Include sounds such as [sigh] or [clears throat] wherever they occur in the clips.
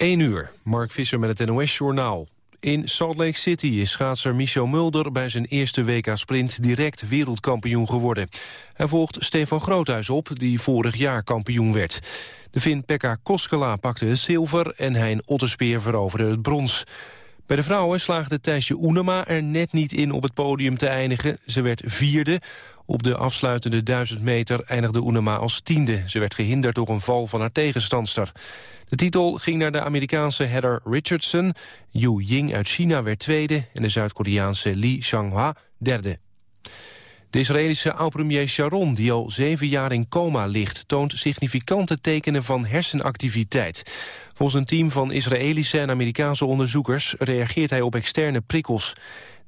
1 uur, Mark Visser met het NOS-journaal. In Salt Lake City is schaatser Michel Mulder bij zijn eerste WK-sprint direct wereldkampioen geworden. Hij volgt Stefan Groothuis op, die vorig jaar kampioen werd. De Fin Pekka Koskela pakte het zilver en Hein Otterspeer veroverde het brons. Bij de vrouwen slaagde Thijsje Oenema er net niet in op het podium te eindigen. Ze werd vierde. Op de afsluitende 1000 meter eindigde Oenema als tiende. Ze werd gehinderd door een val van haar tegenstandster. De titel ging naar de Amerikaanse Heather Richardson. Yu Ying uit China werd tweede en de Zuid-Koreaanse Lee Changhua derde. De Israëlische oud-premier Sharon, die al zeven jaar in coma ligt... toont significante tekenen van hersenactiviteit. Volgens een team van Israëlische en Amerikaanse onderzoekers... reageert hij op externe prikkels.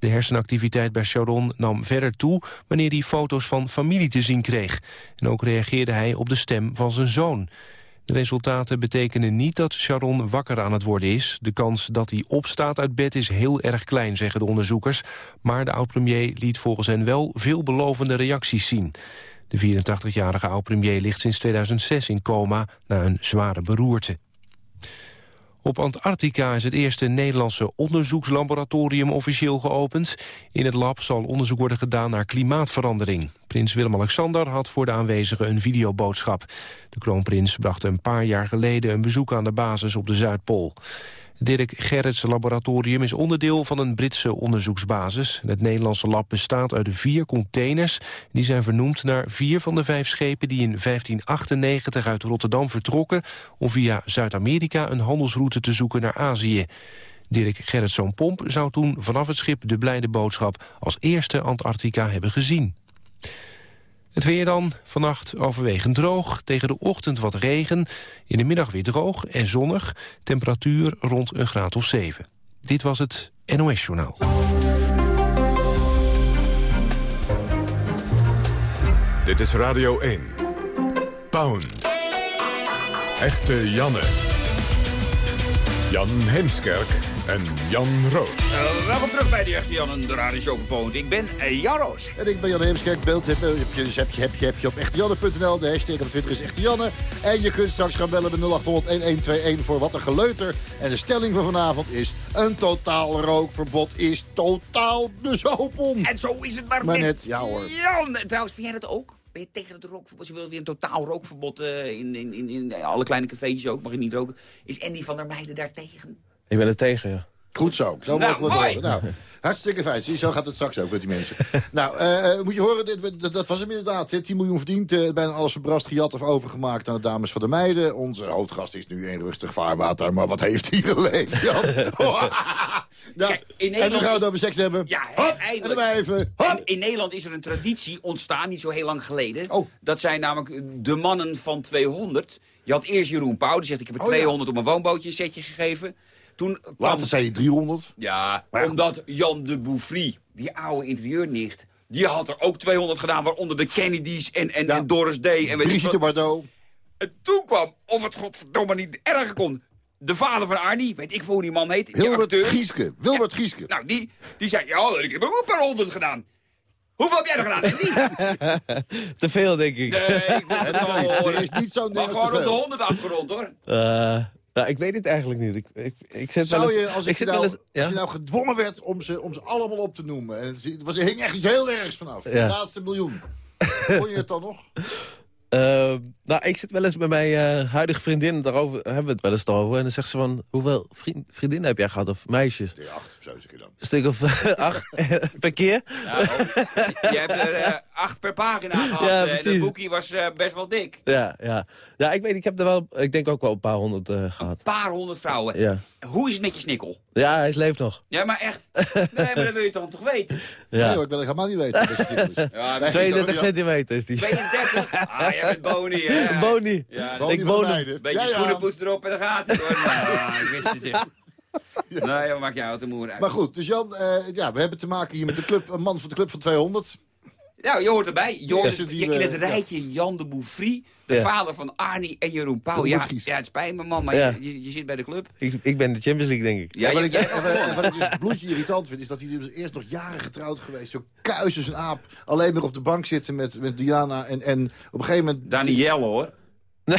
De hersenactiviteit bij Sharon nam verder toe... wanneer hij foto's van familie te zien kreeg. En ook reageerde hij op de stem van zijn zoon. De resultaten betekenen niet dat Sharon wakker aan het worden is. De kans dat hij opstaat uit bed is heel erg klein, zeggen de onderzoekers. Maar de oud-premier liet volgens hen wel veelbelovende reacties zien. De 84-jarige oud-premier ligt sinds 2006 in coma na een zware beroerte. Op Antarctica is het eerste Nederlandse onderzoekslaboratorium officieel geopend. In het lab zal onderzoek worden gedaan naar klimaatverandering. Prins Willem-Alexander had voor de aanwezigen een videoboodschap. De kroonprins bracht een paar jaar geleden een bezoek aan de basis op de Zuidpool. Dirk Gerrits laboratorium is onderdeel van een Britse onderzoeksbasis. Het Nederlandse lab bestaat uit vier containers. Die zijn vernoemd naar vier van de vijf schepen die in 1598 uit Rotterdam vertrokken... om via Zuid-Amerika een handelsroute te zoeken naar Azië. Dirk Gerritszoon Pomp zou toen vanaf het schip de blijde boodschap... als eerste Antarctica hebben gezien. Het weer dan, vannacht overwegend droog, tegen de ochtend wat regen... in de middag weer droog en zonnig, temperatuur rond een graad of 7. Dit was het NOS Journaal. Dit is Radio 1. Pound. Echte Janne. Jan Heemskerk en Jan Roos. Uh, welkom terug bij de echte Jan en de Radio Show van Ik ben uh, Jan Roos. En ik ben Jan Heemskerk. Beeld heb, heb, je, heb, je, heb, je, heb je op echtejanne.nl. De hashtag op Twitter is Echte Janne. En je kunt straks gaan bellen met 0800-1121 voor wat een geleuter. En de stelling van vanavond is... een totaal rookverbod is totaal bezopen. En zo is het maar, maar net. Ja hoor. Jan, trouwens, vind jij dat ook? Ben je tegen het rookverbod? Ze willen weer een totaal rookverbod uh, in, in, in, in, alle kleine cafeetjes ook. Mag je niet roken. Is Andy van der Meijden daar tegen? Ik ben er tegen, ja. Goed zo. Zo Nou, mogen we het horen. Nou, hartstikke fijn. Zie, zo gaat het straks ook met die mensen. [laughs] nou, eh, moet je horen, dit, dat, dat was hem inderdaad. hè. 10 miljoen verdiend, eh, bijna alles verbrast, gejat of overgemaakt aan de dames van de meiden. Onze hoofdgast is nu in rustig vaarwater, maar wat heeft hij geleefd, Jan? [laughs] [laughs] nou, Kijk, in en nu gaan we Nederland het over seks hebben. Ja, Hop, en eindelijk. dan wijven. In, Hop. in Nederland is er een traditie ontstaan, niet zo heel lang geleden. Oh. Dat zijn namelijk de mannen van 200. Je had eerst Jeroen Pauw, die zegt ik heb er Oh, ja. 200 op mijn woonbootje een setje gegeven. Toen kwam... Later zei je 300. Ja, Maar omdat Jan de Bouffry, die oude interieurnicht... die had er ook 200 gedaan, waaronder de Kennedys en, en, Ja. en Doris Day. En, weet ik Brigitte. Bardot. en toen kwam, of het godverdomme niet erger kon... de vader van Arnie, weet ik voor hoe die man heet, Wilbert. Gieske. Wilbert Gieske. Nou, die, die zei, ja, ik heb ook een paar honderd gedaan. Hoeveel heb jij er gedaan, Andy? [laughs] Te veel, denk ik. Nee, ik [laughs] het wel Er is niet zo'n Maar gewoon op de. 100 afgerond, hoor. Eh, nou, ik weet het eigenlijk niet. Ik, ik, ik zit wel Zou eens, je, als, ik zit nou, wel eens... als je nou gedwongen werd om ze, om ze allemaal op te noemen... en het was, er hing echt iets heel ergs vanaf. De laatste miljoen. Vond je het dan nog? [laughs] Eh, nou, ik zit wel eens met mijn eh, huidige vriendin, daarover hebben we het wel eens over. En dan zegt ze van, hoeveel vriend, vriendinnen heb jij gehad, of meisjes? Nee, acht of zo zeg je dan. Een stuk of eh, [laughs] acht per keer? Nou, je hebt er eh, acht per pagina gehad. Ja, eh, en het precies. boekje was eh, best wel dik. Ja, ja. Ja, ik weet, ik heb er wel, ik denk ook wel een paar honderd eh, gehad. Een paar honderd vrouwen. Ja. Hoe is het met je snikkel? ja, hij leeft nog. Ja, maar echt. Nee, maar dat wil je dan toch weten? Nee Ja. hoor, ik wil het helemaal niet weten. is. Ja, Nee, 32 ja. centimeter is die. 32? Ah, jij bent Boni, hè? Boni. Ja, Ik hem. meiden? Beetje Ja, schoenenpoets erop en dan gaat het hoor. Nou, [laughs] ik wist het, ja. Nee, wat maakt je auto moer uit? Maar goed, dus Jan, eh, ja, we hebben te maken hier met de club, een man van de club van 200. Nou, je hoort erbij. Je hoort Ja, het- die je- in het ja. rijtje Jan de Bouffry, de Ja. vader van Arnie en Jeroen Pauw. Ja, ja, het spijt me man, maar Ja. je, je, je zit bij de club. Ik, ik ben de Champions League, denk ik. Ja, wat je- ik, wat- ik dus bloedje irritant vind, is dat hij dus eerst nog jaren getrouwd geweest. Zo kuis als een aap. Alleen maar op de bank zitten met, met Diana. En, en op een gegeven moment... Danielle hoor. [laughs]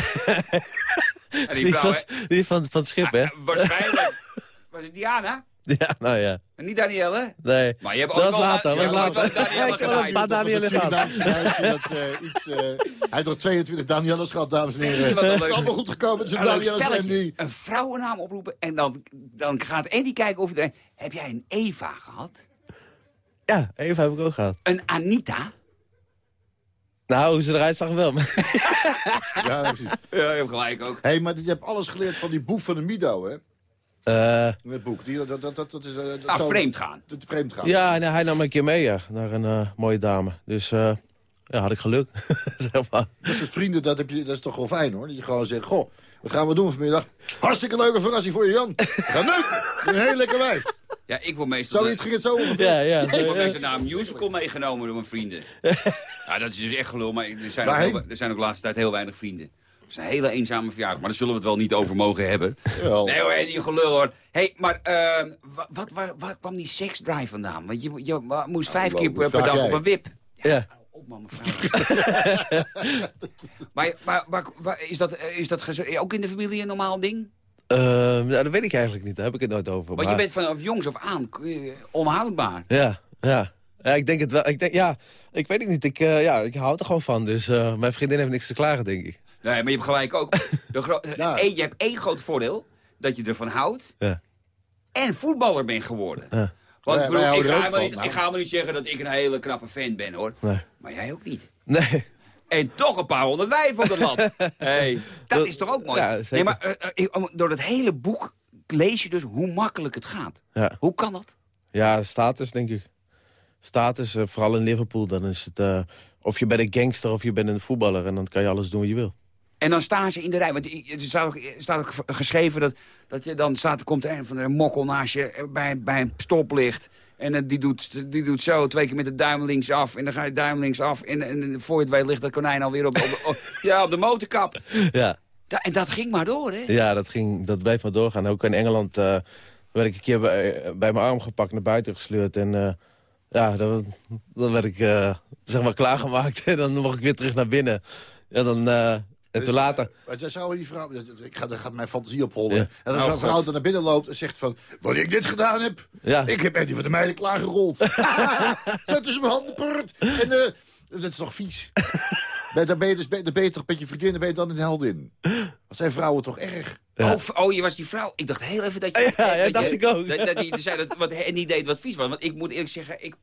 Die Die, vrouw, was, die van, van het schip, hè? hè, waarschijnlijk. Was het Diana? [laughs] Ja, nou ja. En niet Danielle? Nee. Maar je hebt Dat ook wel- later, dat wel later. Gedaan. Dat Danielle [laughs] eh, hij heeft nog 22 Danielles gehad, dames en heren. Je wat Het is allemaal goed gekomen met zijn Een. Een vrouwennaam oproepen en dan, dan gaat Andy kijken of je... Heb jij een Eva gehad? Ja, Eva heb ik ook gehad. Een Anita? Nou, hoe ze eruit zag wel. Ja, precies. Ja, je hebt gelijk ook. Hé, hey, maar je hebt alles geleerd van die boek van de Mido, hè? Eh, Het boek. Die, dat, dat, dat, dat is... eh, dat Ah, vreemd gaan. Vreemd gaan. ja, nee, hij nam me een keer mee ja, naar een eh, mooie dame. Dus eh, ja, had ik geluk. [laughs] zeg maar. Dat soort vrienden, dat, heb je, dat is toch wel fijn, hoor. Dat je gewoon zegt, goh, wat gaan we doen vanmiddag? Hartstikke leuke verrassing voor je, Jan. Gaan neuken. Een heel lekker wijf. Ja, ik word meestal... Zoiets ging het zo ongeveer. Ja, ja. Ik word zo, meestal naar een musical meegenomen door mijn vrienden. [laughs] Ja, dat is dus echt gelul, maar er zijn, ook, er zijn ook de laatste tijd heel weinig vrienden. Het is een hele eenzame verjaardag, maar daar zullen we het wel niet over mogen hebben. Jawel. Nee hoor, die gelul hoor. hey, maar eh, wa- wat, waar, waar kwam die seksdrive vandaan? Want je, je moest vijf keer per, dag jij. op een wip. Ja. Op man, mevrouw. [laughs] maar maar, maar, maar is dat, eh, is dat gez- ook in de familie een normaal ding? Eh, ja, dat weet ik eigenlijk niet. Daar heb ik het nooit over. Want je bent vanaf jongs af aan eh, onhoudbaar. Ja, ja. Ja, ik denk het wel. Ik denk, ja, ik weet het niet. Ik, eh, ja, ik hou er gewoon van. Dus eh, mijn vriendin heeft niks te klagen, denk ik. Nee, maar je hebt gelijk ook. [laughs] Ja. Eén- je hebt één groot voordeel. Dat je ervan houdt. Ja. En voetballer bent geworden. Ja. Want ik, bedoel, ik, ga helemaal van, niet, nou. ik ga helemaal niet zeggen dat ik een hele knappe fan ben, hoor. Nee. Maar jij ook niet. Nee. En toch een paar honderd wijven op het lat. [laughs] Hey, dat Dat- is toch ook mooi? ja, zeker. nee, maar eh, eh, door het hele boek lees je dus hoe makkelijk het gaat. Ja. Hoe kan dat? Ja, status, denk ik. Status, eh, vooral in Liverpool. Dan is het... eh, of je bent een gangster of je bent een voetballer. En dan kan je alles doen wat je wil. En dan staan ze in de rij. Want er staat ook, staat ook geschreven dat, dat je dan staat, er komt een van de mokkel naast je eh, bij, bij een stoplicht. En eh, die, doet, die doet zo twee keer met de duim links af. En dan ga je duim links af. En, en voor je het weet ligt dat konijn alweer op, op, op- [laughs] ja, op de motorkap. Ja. Da- en dat ging maar door, hè? Ja, dat, ging, dat bleef maar doorgaan. Ook in Engeland eh, werd ik een keer bij, bij mijn arm gepakt, naar buiten gesleurd. En ja, dan, dan werd ik zeg maar klaargemaakt. [laughs] En dan mocht ik weer terug naar binnen. En dan... en Dus, toen later... Want jij zou die vrouw... Ik ga, daar gaat mijn fantasie op hollen. Ja. En als Oh, een vrouw God. dan naar binnen loopt en zegt van... Wat ik dit gedaan heb, Ja. ik heb Eddie van de Meijden klaargerold. [laughs] Zo tussen mijn handen. En eh, dat is toch vies? [laughs] Dan, ben je dus, ben, dan ben je toch met je vriendin, dan ben je dan een heldin. Wat zijn vrouwen toch erg? Ja. Oh, oh, je was die vrouw. Ik dacht heel even dat je... [laughs] Ja, ja, dat dacht je- ik ook. Dat, dat die zei dat wat, en die deed wat vies was. Want ik moet eerlijk zeggen, ik,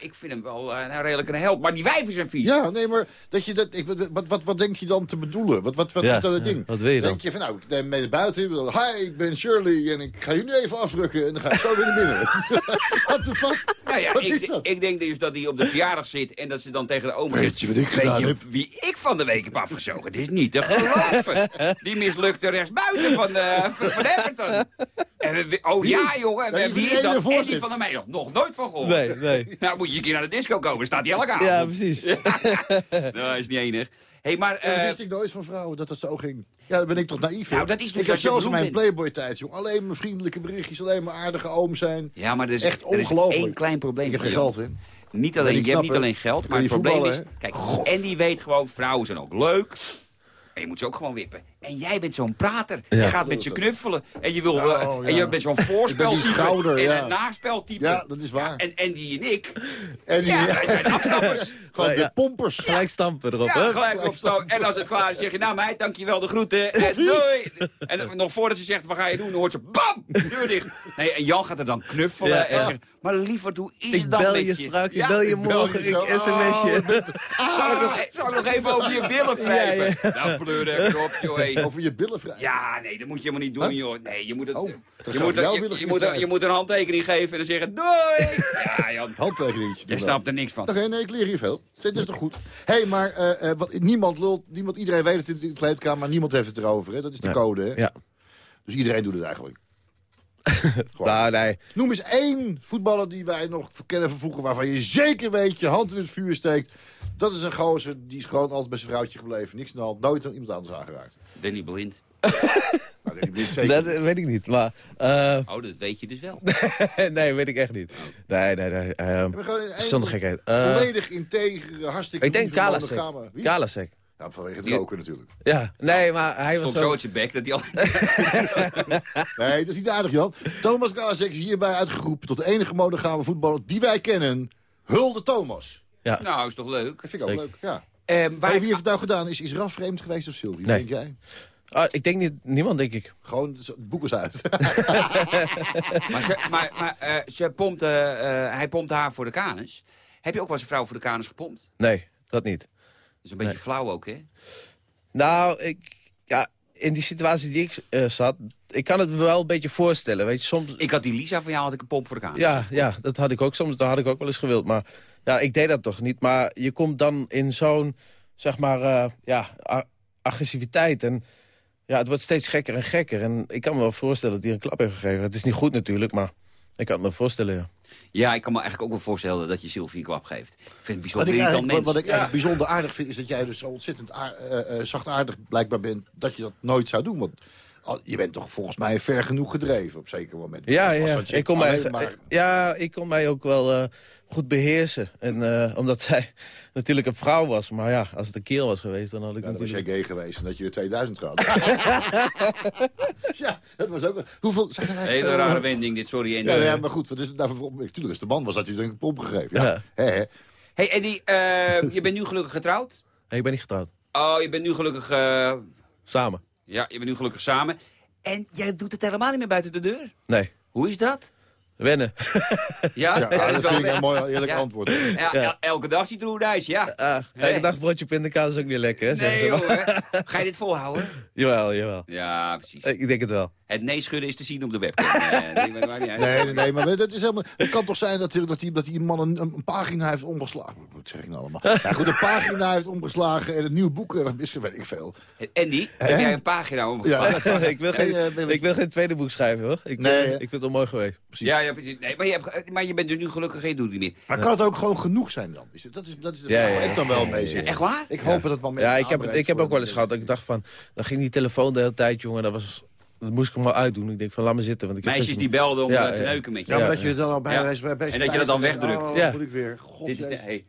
ik vind hem wel eh, nou, redelijk een held. Maar die wijven zijn vies. Ja, nee, maar dat je dat, ik, wat, wat, wat denk je dan te bedoelen? Wat, wat, wat Ja, is dan het ja, ding? wat wil je dan? Denk je van, nou, ik neem mee naar buiten. Hi, ik ben Shirley en ik ga je nu even afrukken. En dan ga ik zo weer naar binnen. [laughs] What the fuck? Nou ja, wat ik, is dat? ik denk dus dat hij op de verjaardag zit en dat ze dan tegen de oma Weet zegt... je wat ik Weet gedaan je heb?" wie ik van de week heb afgezogen? Het is niet te geloven. [laughs] Die mislukte rechtsbuiten van, eh van, van Everton. En, wie- oh ja, jongen. Die wie is dat? Eddie van der Meijden. Nog nooit van gehoord. Nee, nee. [laughs] Nou, moet je een keer naar de disco komen. Staat [laughs] hij elke avond. Ja, precies. Nou, is niet enig. hey, maar... Ja, dat eh, wist ik nooit van vrouwen, dat dat zo ging. Ja, dan ben ik toch naïef. Nou, dat is dus ik heb als je zelfs in mijn. Playboy-tijd, jong. Alleen maar vriendelijke berichtjes, alleen maar aardige oom zijn. ja, maar er is, Echt er is één klein probleem. Ik heb geen geld, hè. Niet alleen, je hebt niet alleen geld, maar het die probleem is... Kijk, God. en die weet gewoon, vrouwen zijn ook leuk. En je moet ze ook gewoon wippen. En jij bent zo'n prater. Ja. Je gaat met je knuffelen. En je, wil, eh, Oh, en ja. je bent zo'n voorspeltype. schouder, en ja. een naspeltype. Ja, dat is waar. En, en die en ik, En die, ja, wij zijn afstappers. [laughs] gewoon de ja. pompers. Gelijk stampen erop, Ja, hè? gelijk. En als het klaar is, zeg je, nou meid, dankjewel, de groeten. En doei. En nog voordat ze zegt, wat ga je doen, dan hoort ze, bam, deur dicht. Nee, en Jan gaat er dan knuffelen Ja, en ja. zegt, maar lieverd, hoe is Ik het dan bel met je straks, ik Ja. bel je bel morgen, je zo. ik sms'je. Zal ik, nog, zal ik nog even over je billen wrijven? Nou, pleur er erop, joh. [laughs] Over je billen vrij. Ja, nee, dat moet je helemaal niet doen, Wat? joh. Nee, je moet het... Oh, je, dat moet, er- je, billen je, moet, er- je moet een handtekening geven en dan zeggen, doei! [laughs] Ja, Jan, Handtekeningetje. je snapt er niks van. Oké, nee, ik leer hier veel. Dat is toch goed. Hé, hey, maar eh, eh, wat, niemand lult, niemand, iedereen weet het in de kleedkamer, maar niemand heeft het erover. Hè? Dat is de Ja. code, hè? Ja. Dus iedereen doet het eigenlijk. Nou, nee. Noem eens één voetballer die wij nog kennen van vroeger... waarvan je zeker weet, je hand in het vuur steekt. Dat is een gozer, die is gewoon altijd bij zijn vrouwtje gebleven. Niks aan de hand, nooit aan iemand anders aangeraakt. Danny Blind. [laughs] Nou, zeker. Dat weet ik niet, maar... eh, Oh, dat weet je dus wel. [laughs] nee, weet ik echt niet. Nee, nee, nee. ehm, gewoon één Zonder gekheid. Eh, Volledig integere, hartstikke ik denk Kalasek. Kalasek. Nou, vanwege het roken natuurlijk. Ja, nee, maar hij was Stond zo zo... uit zijn bek dat hij al... [laughs] [laughs] Nee, dat is niet aardig, Jan. Thomas Kazek is hierbij uitgeroepen tot de enige monogame voetballer die wij kennen. Hulde Thomas. Ja. nou, is toch leuk? Dat vind ik ook Zeker. leuk, ja. Hey, waar, wie heeft het nou gedaan? Is, is Raf vreemd geweest of Sylvie? Nee. Denk jij? Ah, ik denk niet, niemand, denk ik. Gewoon, het boek is uit. [laughs] maar ze, maar, maar, eh, ze pompt, eh, eh, hij pompt haar voor de kanus. Heb je ook wel eens een vrouw voor de kanus gepompt? Nee, dat niet. Is een beetje flauw ook, hè? Nou, ik, ja, in die situatie die ik eh, zat, ik kan het me wel een beetje voorstellen. Weet je, soms... Ik had die Lisa van jou, had ik een pomp voor. Ja, ja, dat had ik ook soms. Dat had ik ook wel eens gewild. Maar ja, ik deed dat toch niet. Maar je komt dan in zo'n, zeg maar, eh, ja, agressiviteit. En ja, het wordt steeds gekker en gekker. En ik kan me wel voorstellen dat hij een klap heeft gegeven. Het is niet goed natuurlijk, maar ik kan het me voorstellen, ja. Ja, ik kan me eigenlijk ook wel voorstellen dat je Sylvie een klap geeft. Ik vind het Wat bijzonder ik, wat, ik eigenlijk bijzonder aardig vind, is dat jij dus zo ontzettend aar- eh, eh, zachtaardig blijkbaar bent... dat je dat nooit zou doen. Want je bent toch volgens mij ver genoeg gedreven op zeker moment. Ja, ja. Ik kon, mij, maar- ja, ik kon mij ook wel eh, goed beheersen. En, eh, omdat zij [laughs] natuurlijk een vrouw was. Maar ja, als het een kerel was geweest, dan had ik Ja, dan was jij natuurlijk... gay geweest en dat je er 2000 had. ja, dat was ook... Hoeveel... Zijn er eigenlijk Hele rare wending dit, sorry. En Ja, ja, maar goed, wat is het nou voor... Tuurlijk, als de man was, had hij er een pomp gegeven. Ja. Ja. Hè, hè. Hey Eddie, eh, je bent nu gelukkig getrouwd. Nee, ik ben niet getrouwd. Oh, je bent nu gelukkig... eh, Samen. Ja, je bent nu gelukkig samen. En jij doet het helemaal niet meer buiten de deur. Nee. Hoe is dat? Wennen. Ja, Ja, ja, dat vind ik een mooi eerlijk Ja. antwoord. Ja, el- elke dag citroenijs, ja. Ah, Nee. elke dag broodje pindakaas is ook niet lekker, hè? Nee, joh. Ga je dit volhouden? [laughs] Jawel, jawel. Ja, precies. Ik denk het wel. Het nee schudden is te zien op de webcam. Nee, [laughs] maar. Nee, nee, nee, maar dat is helemaal... Het kan toch zijn dat, die- dat, die, dat die man een, een pagina heeft omgeslagen. Wat zeg ik nou allemaal? Ja, goed, een pagina heeft omgeslagen en een nieuw boek eh, is, weet ik veel. Andy, heb jij een pagina Ja, omgeslagen? [laughs] ik, wil geen, eh, ik wil geen tweede boek schrijven, hoor. Ik, Nee, eh, ik vind het wel mooi geweest. Ja, ja, precies. Nee, maar, je hebt, maar je bent dus nu gelukkig geen doet niet meer. Maar kan het ook gewoon genoeg zijn dan? Is het, dat is, dat is de Ja, vraag ja, waar ja. ik dan wel mee zit. Echt waar? Ik hoop dat het wel mee Ja, ik heb, ik heb ook wel eens gehad dat ik dacht van... Dan ging die telefoon de hele tijd, jongen. Dat, was, dat moest ik hem wel uitdoen. Ik denk van, laat me zitten. Want ik heb Meisjes die belden om Ja, eh, te neuken met je. Ja, maar Ja, dat je het dan al bij Ja. bij- bij- En dat je dat dan wegdrukt. Oh, Ja. moet ik weer. God, Dit is de, hey,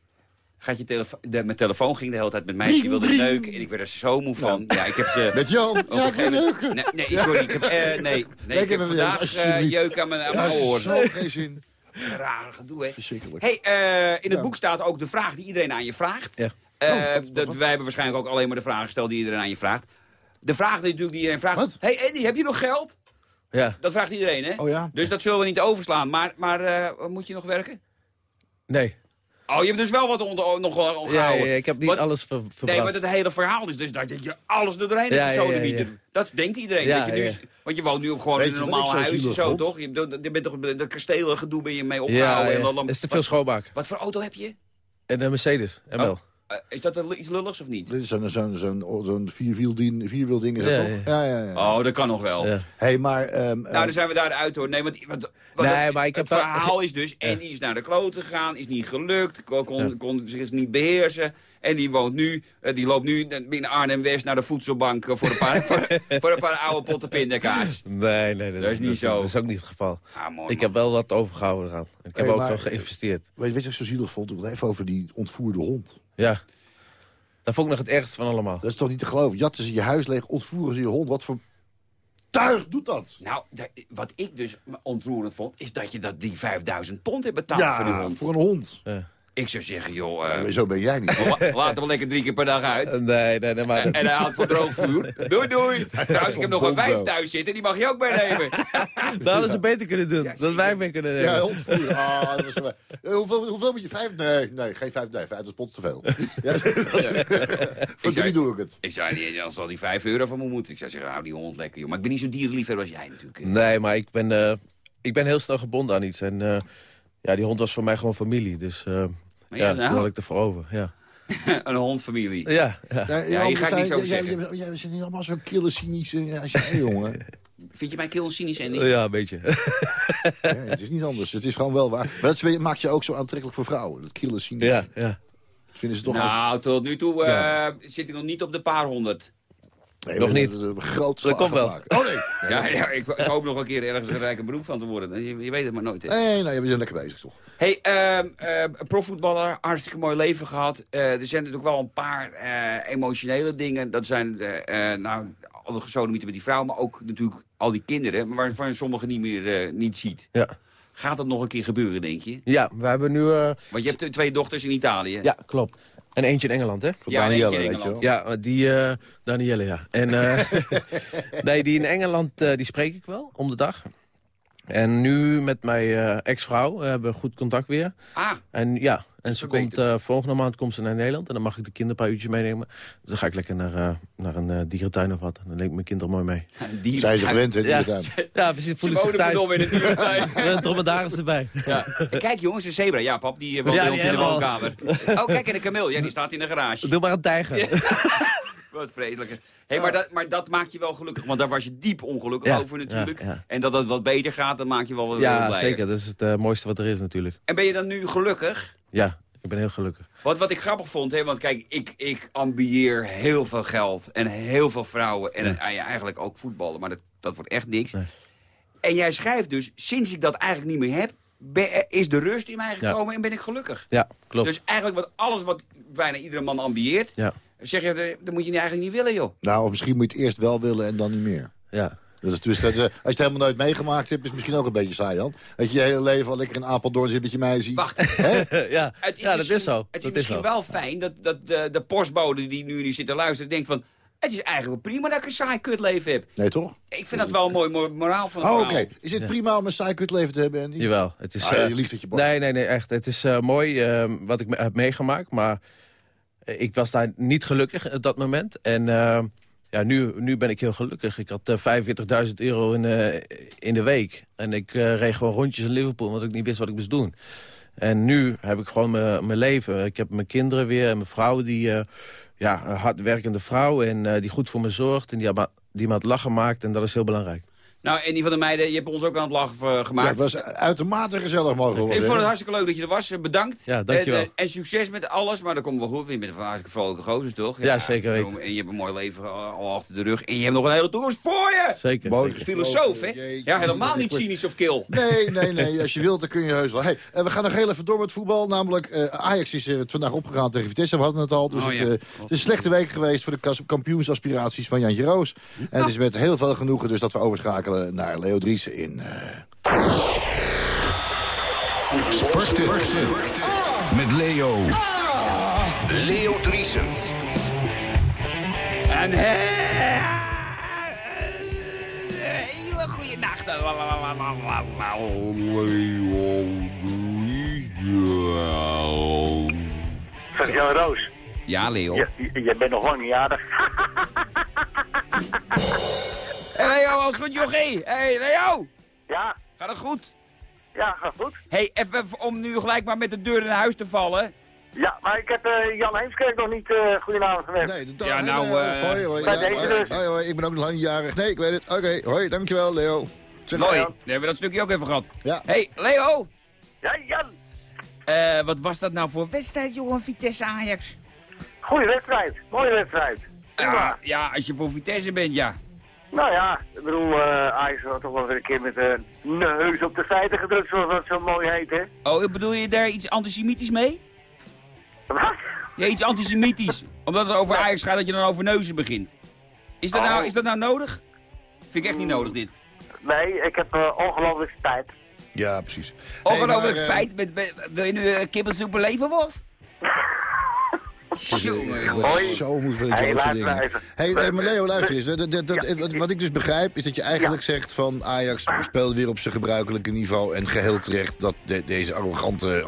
gaat je telefoon, de, mijn telefoon ging de hele tijd met meisjes die wilden neuken. En ik werd er zo moe van. Ja, ik heb ze... [laughs] Met Jan. Ja, ik neuken. Nee, nee, sorry. Ik heb, eh, nee, nee, ik heb vandaag eh, alsjeblieft. jeuk aan mijn, aan mijn Ja, oren. zo geen zin. [laughs] Rare gedoe, hè. Verschrikkelijk. Hey, eh, in het Ja. boek staat ook de vraag die iedereen aan je vraagt. Ja. Eh, Oh, dat, wij hebben waarschijnlijk ook alleen maar de vragen gesteld die iedereen aan je vraagt. De vraag natuurlijk die iedereen vraagt. Wat? hey Eddie, heb je nog geld? Ja, Dat vraagt iedereen, hè? Oh ja? Dus dat zullen we niet overslaan. Maar, maar eh, moet je nog werken? nee. Oh, je hebt dus wel wat onder, nog wel Ja, onthouden. ja, ik heb niet Wat- alles ver, Nee, maar het hele verhaal is dus dat je alles er doorheen Ja, hebt ja, gezoden, ja, ja. Dat denkt iedereen. Ja, dat je nu ja. is- want je woont nu ook gewoon Weet in een normaal huis en zo, vond? toch? Je, je bent toch de kastelen gedoe ben je mee ja, opgehouden. en ja. dan, dan- is te veel schoonmaak. wat voor auto heb je? En een Mercedes, ML. Oh. Eh, is dat iets lulligs of niet? Dit is zo'n vierwielding, vierwielding is dat Ja, toch? ja. Ja, ja, ja. Oh, dat kan nog wel. Ja. hey, maar... ehm, Nou, dan zijn we daaruit hoor. Nee, want, want, want Nee, het, maar ik het heb wel- verhaal is dus... En die is naar de kloten gegaan, is niet gelukt, kon, kon, kon zich niet beheersen. En die woont nu, eh, die loopt nu binnen Arnhem-West naar de voedselbank eh, voor een paar, [laughs] voor, voor een paar oude potten pindakaas. Nee, nee, Dat is niet zo. Dat is ook niet het geval. Ah, mooi, Ik man. heb wel wat overgehouden eraan. Ik heb Hey, ook maar- wel geïnvesteerd. weet, je wat ik zo zielig vond? Even over die ontvoerde hond. Ja. Dat vond ik nog het ergste van allemaal. Dat is toch niet te geloven? Jatten ze je huis leeg, ontvoeren ze je hond. Wat voor tuig doet dat? Nou, wat ik dus ontroerend vond, is dat je dat die 5000 pond hebt betaald voor die Ja, hond. voor een hond. Ja. Ik zou zeggen, joh, eh, Ja, Zo ben jij niet. la- laat hem lekker drie keer per dag uit. Nee, nee, nee, maar... En hij haalt voor droogvuur. [laughs] Doei, doei. Trouwens, ik heb nog een wijf thuis zitten, die mag je ook meenemen. [laughs] Dat hadden ze beter kunnen doen. Ja, dat wij mee kunnen nemen. Ja, ontvoeren. Ah, dat was zo- Eh, hoeveel, hoeveel moet je? Vijf? Nee, nee, geen vijf. Nee, vijf, dat is pot te veel. [laughs] Ja, voor drie doe ik het. Ik zei, die- als al die 5 euro van me moet. Ik zou zeggen, hou die hond lekker, joh. Maar ik ben niet zo dierenliefhebber als jij natuurlijk. hè. Nee, maar ik ben, eh, ik ben heel snel gebonden aan iets. En eh, ja, die hond was voor mij gewoon familie. Dus eh, Maar ja, nou, had ik ervoor over. Ja, [laughs] een hondfamilie. ja, ja. Ja, Ja, hier ga ik niks over zeggen. Jij, jij, zijn niet allemaal zo kille, cynische... Ja, als je, [laughs] jongen. Vind je mij kil cynisch en niet? ja een beetje. [laughs] Ja, het is niet anders. Het is gewoon wel waar. Maar dat maakt je ook zo aantrekkelijk voor vrouwen. Dat kille, cynische. ja, ja. Dat vinden ze toch... Nou, tot nu toe eh, zit hij nog niet op de paar honderd. Nee, Nog niet. we groot Dat komt wel. maken. Oh nee. [laughs] Ja, ja ik, ik hoop nog een keer ergens een rijke beroep van te worden. Je, je weet het maar nooit. hè. Nee, nee, we zijn lekker bezig toch. Hey, ehm eh, profvoetballer, hartstikke mooi leven gehad. Eh, er zijn natuurlijk wel een paar eh, emotionele dingen. Dat zijn, eh, eh, nou, al de gesodemieten met die vrouw, maar ook natuurlijk al die kinderen, maar waarvan je sommigen niet meer eh, niet ziet. Ja, Gaat dat nog een keer gebeuren, denk je? ja we hebben nu... eh, Want je hebt twee dochters in Italië. ja, klopt. En eentje in Engeland, hè? Voor Ja, Danielle, weet je wel. Ja, die... Danielle, ja. En eh, [laughs] nee, die in Engeland, eh, die spreek ik wel om de dag. En nu met mijn eh, ex-vrouw hebben we goed contact weer. Ah, En ja, en ze komt eh, volgende maand komt ze naar Nederland. En dan mag ik de kinderen een paar uurtjes meenemen. Dus dan ga ik lekker naar, eh, naar een eh, dierentuin of wat. En dan neem ik mijn kinderen mooi mee. die Zijn ze gewend, hè, die Ja, tuin. [laughs] ja precies. Ze Voelen zich wonen thuis. verdomme in [laughs] een dierentuin. En een dromedaris erbij. Ja. Kijk jongens, een zebra. Ja, pap, die woont Ja, bij die ons in de we woonkamer. Oh, kijk, en een kameel. Ja, die staat in de garage. Doe maar een tijger. [laughs] Wat vreselijk. Hey, maar, dat, maar dat maakt je wel gelukkig, want daar was je diep ongelukkig Ja, over natuurlijk. ja, ja. En dat het wat beter gaat, dan maak je wel wel Ja, zeker. Dat is het eh, mooiste wat er is natuurlijk. En ben je dan nu gelukkig? Ja, ik ben heel gelukkig. Want wat ik grappig vond, hè, want kijk, ik, ik ambieer heel veel geld en heel veel vrouwen en en eigenlijk ook voetballen, maar dat, dat wordt echt niks. Nee. En jij schrijft dus, sinds ik dat eigenlijk niet meer heb, ben- is de rust in mij Ja. gekomen en ben ik gelukkig. Ja, klopt. Dus eigenlijk wat, alles wat bijna iedere man ambieert, Ja, zeg je, eh, dat moet je eigenlijk niet willen, joh. Nou, of misschien moet je het eerst wel willen en dan niet meer. ja. Dat is, dus, dat is, eh, als je het helemaal nooit meegemaakt hebt, is het misschien ook een beetje saai, Jan. Dat je je hele leven al lekker in Apeldoorn zit met je meisje. Wacht, [laughs] ja, Het is ja dat misschien- is zo. Het is misschien wel fijn dat, dat de, de postbode die nu niet zit te luisteren... denkt van, het is eigenlijk prima dat ik een saai kutleven heb. Nee, toch? Ik vind dat wel een mooi, mooi moraal van het Oh, oké. Is het prima om een saai kutleven te hebben, Andy? Jawel. Het is, Ah, eh, je dat je borst. Nee, nee, nee, echt. Het is eh, mooi eh, wat ik me- heb meegemaakt, maar eh, ik was daar niet gelukkig op dat moment. En eh, ja, nu, nu ben ik heel gelukkig. Ik had eh 45.000 euro in, eh, in de week. En ik eh, reed gewoon rondjes in Liverpool, omdat ik niet wist wat ik moest doen. En nu heb ik gewoon mijn leven. Ik heb mijn kinderen weer en mijn vrouw, die eh, ja, hardwerkende vrouw... en eh, die goed voor me zorgt en die, die me aan het lachen maakt. En dat is heel belangrijk. Nou, en die van de meiden, je hebt ons ook aan het lachen eh, Ja, gemaakt. het was uitermate gezellig mogen worden. ik vond het hartstikke leuk dat je er was. Eh, Bedankt. Ja, dankjewel. En, eh, en succes met alles, maar dat komt wel goed. Je bent een hartstikke vrolijke gozer, toch? Ja, zeker weten. En je hebt een mooi leven al al achter de rug. En je hebt nog een hele toekomst voor je. Zeker. Mooi. Filosoof, hè? Ja, helemaal niet cynisch of kil. Nee, nee, nee. Als je wilt, dan kun je heus wel. Hey, eh, we gaan nog heel even door met voetbal. Namelijk, eh, Ajax is er vandaag opgegaan tegen Vitesse. We hadden het al. Dus Oh, het, ja. eh, het is een slechte week geweest voor de kas- kampioensaspiraties van Jantje Roos. En het is met heel veel genoegen dus dat we overschakelen naar Leo Driessen in... eh, Sporten. Met Leo. Leo Driesen. Een he- hele goede nacht. Zeg Jan Roos, Ja, Leo. je, je, bent nog lang niet jarig. [laughs] Hey Leo, alles goed, jochie? Hey Leo, Ja, gaat het goed? ja, gaat goed. Hey, even om nu gelijk maar met de deur in huis te vallen. Ja, maar ik heb eh, Jan Heemskerk nog niet uh, goedenavond gewenst. Nee, de Ja, nou, eh, hoi, hoi, bij ja, deze hoi, dus. hoi, hoi, ik ben ook nog lang niet jarig. Nee, ik weet het. Oké, hoi, dankjewel, Leo. Mooi, dan hebben we dat stukje ook even gehad. Ja. Hey Leo, Ja, Jan, eh, wat was dat nou voor wedstrijd, jongen, Vitesse-Ajax? goeie wedstrijd. Mooie wedstrijd. Ja, ja, als je voor Vitesse bent, ja. Nou ja, ik bedoel, eh Ajax had toch wel weer een keer met de neus op de feiten gedrukt, zoals dat zo mooi heet, hè? Oh, bedoel je daar iets antisemitisch mee? Wat? Ja, iets antisemitisch. [laughs] Omdat het over Ajax gaat dat je dan over neuzen begint. Is dat, Oh. nou, is dat nou nodig? Vind ik echt niet nodig, dit. Nee, ik heb eh, ongelooflijk spijt. Ja, precies. Ongelooflijk Hey, maar, eh, spijt. Met, met- wil je nu uh, kippensoep jongen. word Hoi. zo moe van dit soort dingen. Hey, hey, maar Leo, luister eens. Dat, dat, dat- Ja. wat- ik dus begrijp, is dat je eigenlijk zegt van... Ajax speelde weer op zijn gebruikelijke niveau... en geheel terecht dat de- deze arrogante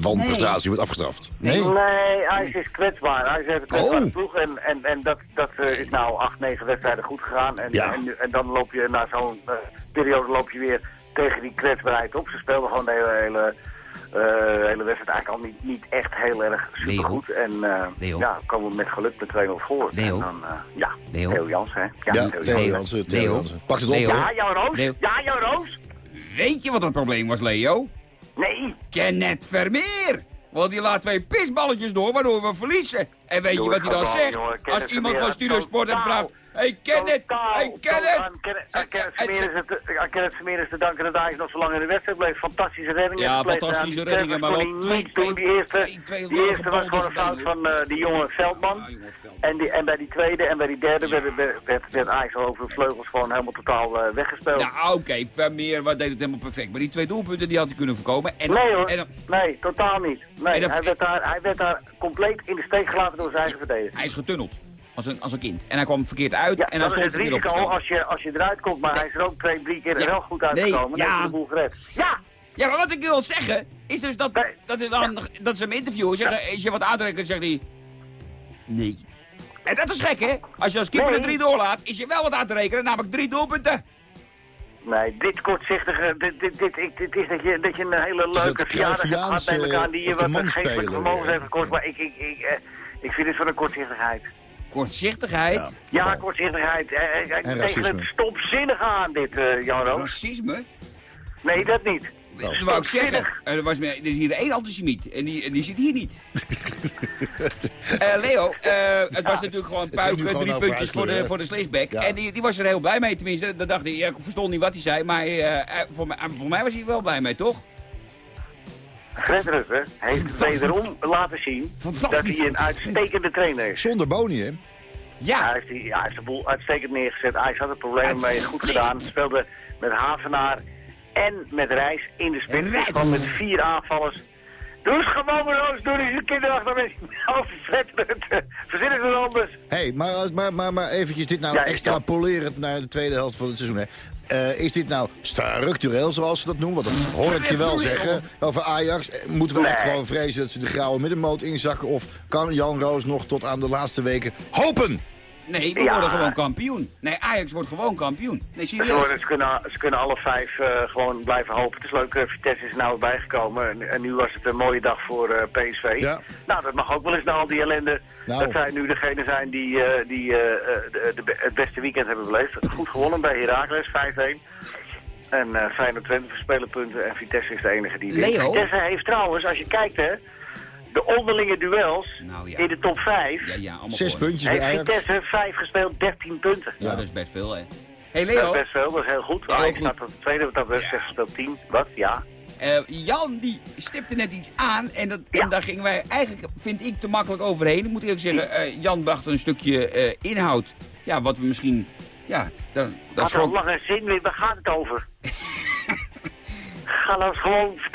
wanprestatie wordt afgestraft. Nee? Nee, Ajax is kwetsbaar. Ajax heeft een kwetsbare Oh. ploeg en, en, en dat, dat eh, is nou acht, negen wedstrijden goed gegaan. En, Ja. en, en dan loop je na zo'n eh, periode loop je weer tegen die kwetsbaarheid op. Ze speelden gewoon de hele, hele, eh, hele wedstrijd eigenlijk al niet, niet echt heel erg supergoed. En eh, ja, komen we met geluk met 2-0 voor. Leo. En dan, eh, ja, Leo. Theo Jansen, hè? Ja, Theo Jansen. Theo Leo. Jansen. Pak het op. Ja, jouw Roos? Leo. Ja, jouw Roos? Weet je wat het probleem was, Leo? Nee. Kenneth Vermeer. Want die laat twee pisballetjes door, waardoor we verliezen. En weet je wat hij dan zegt? jongen. Als iemand van had Studiosport hem vraagt... Ik ken het! Totaal, Ik ken het! Aan Kenneth- Eh, eh, Vermeer is het- te danken dat Ajax nog zo lang in de wedstrijd bleef. Fantastische reddingen. Ja, fantastische reddingen, maar wel hij twee- niet doen. Die eerste, die eerste was gewoon een fout van eh, die jonge Veldman. En, die, en bij die tweede en bij die derde werd, werd, werd, Ajax al over de vleugels gewoon helemaal totaal eh, weggespeeld. Nou, oké, Vermeer wat deed het helemaal perfect. Maar die twee doelpunten die had hij kunnen voorkomen. En, nee hoor, nee, totaal niet. Nee, hij, werd daar, hij werd daar compleet in de steek gelaten door zijn eigen verdediger. hij is getunneld. Als een, als een kind. En hij kwam verkeerd uit. Ja, en is stond het hij weer risico op. als je, als je eruit komt, maar hij is er ook twee, drie keer Ja. wel goed Nee, uitgekomen. Dan ja. is de boel gered. Ja! Ja, maar wat ik wil zeggen, is dus dat, Nee. dat, is dan, dat ze hem interviewen. Zeggen, is je wat aantrekken? Zegt hij, nee. En dat is gek, hè? Als je als keeper Nee. er drie doorlaat, is je wel wat aan te rekenen. Namelijk drie doelpunten. Nee, dit kortzichtige, dit, dit, dit, is dat je, dat je een hele leuke verjaardag hebt gehad met elkaar die je op de wat geestelijk weer. heeft gekost. Maar ik, ik, ik, eh, ik vind het van een kortzichtigheid. Kortzichtigheid. Ja. Ja, kortzichtigheid. Eh, eh, eh, tegen het stomzinnige aan dit, eh Jan Roos. Racisme. Nee, dat niet. Dat wou ik zeggen. Er, was, meer- er is hier één antisemiet. En die, die zit hier niet. [laughs] Eh, Leo, eh, het was natuurlijk gewoon puik, eh, drie puntjes voor de, voor de. Ja. En die, die was er heel blij mee, tenminste. Dat dacht ik, ik verstond niet wat hij zei. Maar eh, eh, voor, mij, voor mij was hij er wel blij mee, toch? Fred Rutte heeft wederom laten zien dat hij een uitstekende trainer is. Zonder Boni, hè? Ja. Hij heeft, die, ja, hij heeft de boel uitstekend neergezet. Ajax had er problemen mee, goed gedaan. Speelde met Havenaar en met Reis in de spits. Gewoon met vier aanvallers. Doe eens gewoon maar Roos, doe eens een kinderachtig met [laughs] Fred Rutte. Verzin het anders. Hé, hey, maar, maar, maar, maar eventjes dit nou Ja, extrapolerend naar de tweede helft van het seizoen. Hè. Eh, is dit nou structureel, zoals ze dat noemen? Want dat hoor ik je wel zeggen over Ajax. Eh, Moeten we echt Nee. gewoon vrezen dat ze de grauwe middenmoot inzakken? Of kan Jan Roos nog tot aan de laatste weken hopen? Nee, we Ja. worden gewoon kampioen. Nee, Ajax wordt gewoon kampioen. Nee, Ze, serieus. worden, ze, kunnen, ze kunnen alle vijf eh, gewoon blijven hopen. Het is leuk, eh, Vitesse is er nou bijgekomen. En, en nu was het een mooie dag voor eh, PSV. Ja. Nou, dat mag ook wel eens na al die ellende. Nou. Dat zij nu degene zijn die, eh, die eh, eh, de, de- het beste weekend hebben beleefd. Goed gewonnen bij Heracles, 5-1. En eh Feyenoord Twente verspelen punten en Vitesse is de enige die. Leo? Vitesse heeft trouwens, als je kijkt hè, de onderlinge duels Nou ja. in de top 5... Ja, ja, allemaal Zes puntjes bij heeft Ajax. Vitesse 5 gespeeld, 13 punten. Ja, dat is best veel, hè. hey, Dat Leo. is best veel, dat is heel goed. Heel Ajax goed. staat op de tweede, wat dat betreft Ja. gespeeld 10. Wat? Ja. Eh, Jan die stipte net iets aan en, dat, en Ja. daar gingen wij eigenlijk, vind ik, te makkelijk overheen. Ik moet eerlijk zeggen, eh, Jan bracht een stukje eh, inhoud, ja, wat we misschien, ja, dat, dat Had er al schrok... lang een zin waar gaat het over? [laughs] Ga nou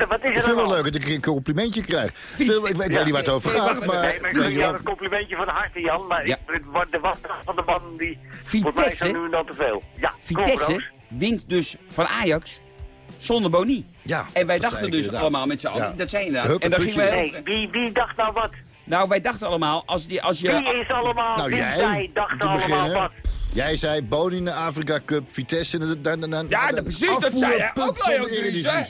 wat is Ik er vind dan het wel leuk dat ik een compliment krijg. Veel- Ik weet wel niet waar het over gaat, maar... Nee, maar ik jou een complimentje van harte, Jan. Maar Ja. ik, het wordt de wacht van de man die... Voor mij is Vitesse, dat nu en dan te veel. Ja, Vitesse wint dus van Ajax zonder Boni. Ja, En wij dachten ik dus inderdaad. allemaal met z'n allen, Ja. dat zei je inderdaad. Hup, En dan gingen we Nee, heel- wie, wie dacht nou wat? Nou, wij dachten allemaal, als, die, als je... Wie is allemaal, Nou, wie jij, zij om dachten te allemaal beginnen. wat? Jij zei Boni in de Afrika Cup, Vitesse... en dan, dan, dan, Ja, dat- precies, dat zei jij ook, Leo Dries, hè?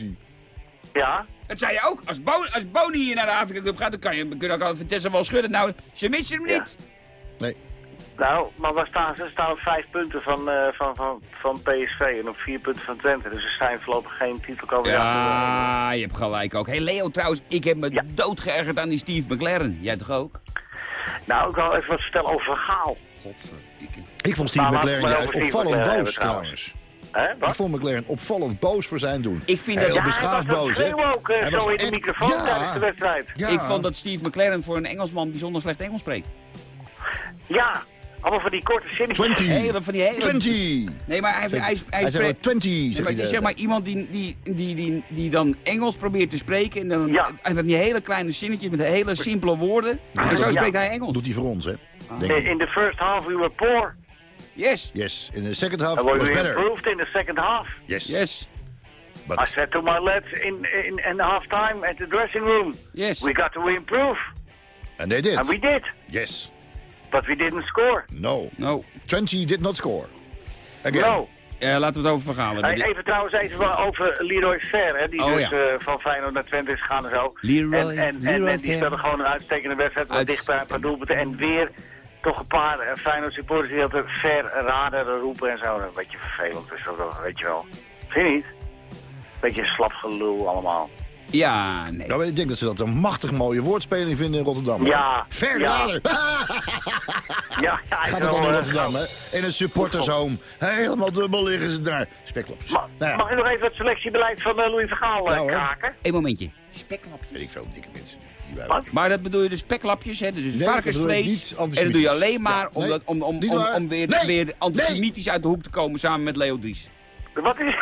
Ja? Dat zei je ook. Als, Bo als Boni hier naar de Afrika Cup gaat, dan kan je, kun je ook al Vitesse wel schudden. Nou, ze missen hem Ja. niet. Nee, Nou, maar waar staan ze? Staan op vijf punten van, eh, van, van, van PSV en op vier punten van Twente. Dus ze zijn voorlopig geen titelkandidaat. Ja, je hebt gelijk ook. hey Leo, trouwens, ik heb me Ja. doodgeërgerd aan die Steve McLaren. Jij toch ook? Nou, ik wil even wat vertellen over Gaal. Ik vond Steve McLaren juist opvallend McLaren boos trouwens. Hè, Ik vond McLaren opvallend boos voor zijn doen. Ik vind Heel dat- Ja, beschaafd boos, hè? ook Hij zo was in de microfoon Ja. tijdens de wedstrijd. Ja. Ik vond dat Steve McLaren voor een Engelsman bijzonder slecht Engels spreekt. Ja, allemaal van die korte zinnetjes. 20. Hele, van die hele... 20. Nee, maar hij, hij, hij, Hij spreekt... wel 20, Nee, zeg maar, hij zeg maar iemand die, die, die, die, die dan Engels probeert te spreken en dan, Ja. en dan die hele kleine zinnetjes met hele simpele woorden. En zo Ja. spreekt hij tijd. Engels. Doet hij voor ons, hè? Denk In, the first half we were poor. Yes, Yes, in the second half was we better. improved in the second half. Yes. yes, I said to my lads in, in, in the half time at the dressing room, yes. we got to improve. and they did. And we did. Yes. But we didn't score. No. No. 20 did not score. Again. No. Eh, laten we het over verhalen. Hey, even trouwens even over Leroy Fer, hè, die Oh, dus ja. eh, van Feyenoord naar Twente is gegaan en zo. Leroy- en, en, en, Leroy en die Fer. speelde gewoon een uitstekende wedstrijd, wat dicht bij een paar doelpunten. En weer toch een paar eh, Feyenoord supporters die altijd Fer raden roepen en zo. Een beetje vervelend is dat wel, weet je wel. Vind je niet? Beetje slap gelul allemaal. Ja, nee. Ik denk dat ze dat een machtig mooie woordspeling vinden in Rotterdam. Ja, Ver [laughs] ja. Ja, ja, Gaat het dan in eh, Rotterdam, hè? In een supportershome. Helemaal dubbel liggen ze daar. Speklapjes. Ma- Nou ja, Mag ik nog even het selectiebeleid van eh, Louis Vergaal hoor. kraken? Eén momentje. weet ik veel, dikke mensen. Die wij- Wat? Maar dat bedoel je dus speklapjes, hè? Dus Nee, varkensvlees. en dat doe je alleen maar Ja, om, nee, dat, om, om, om, om weer, Nee, weer antisemitisch uit de hoek te komen samen met Leo Dries. Wat is...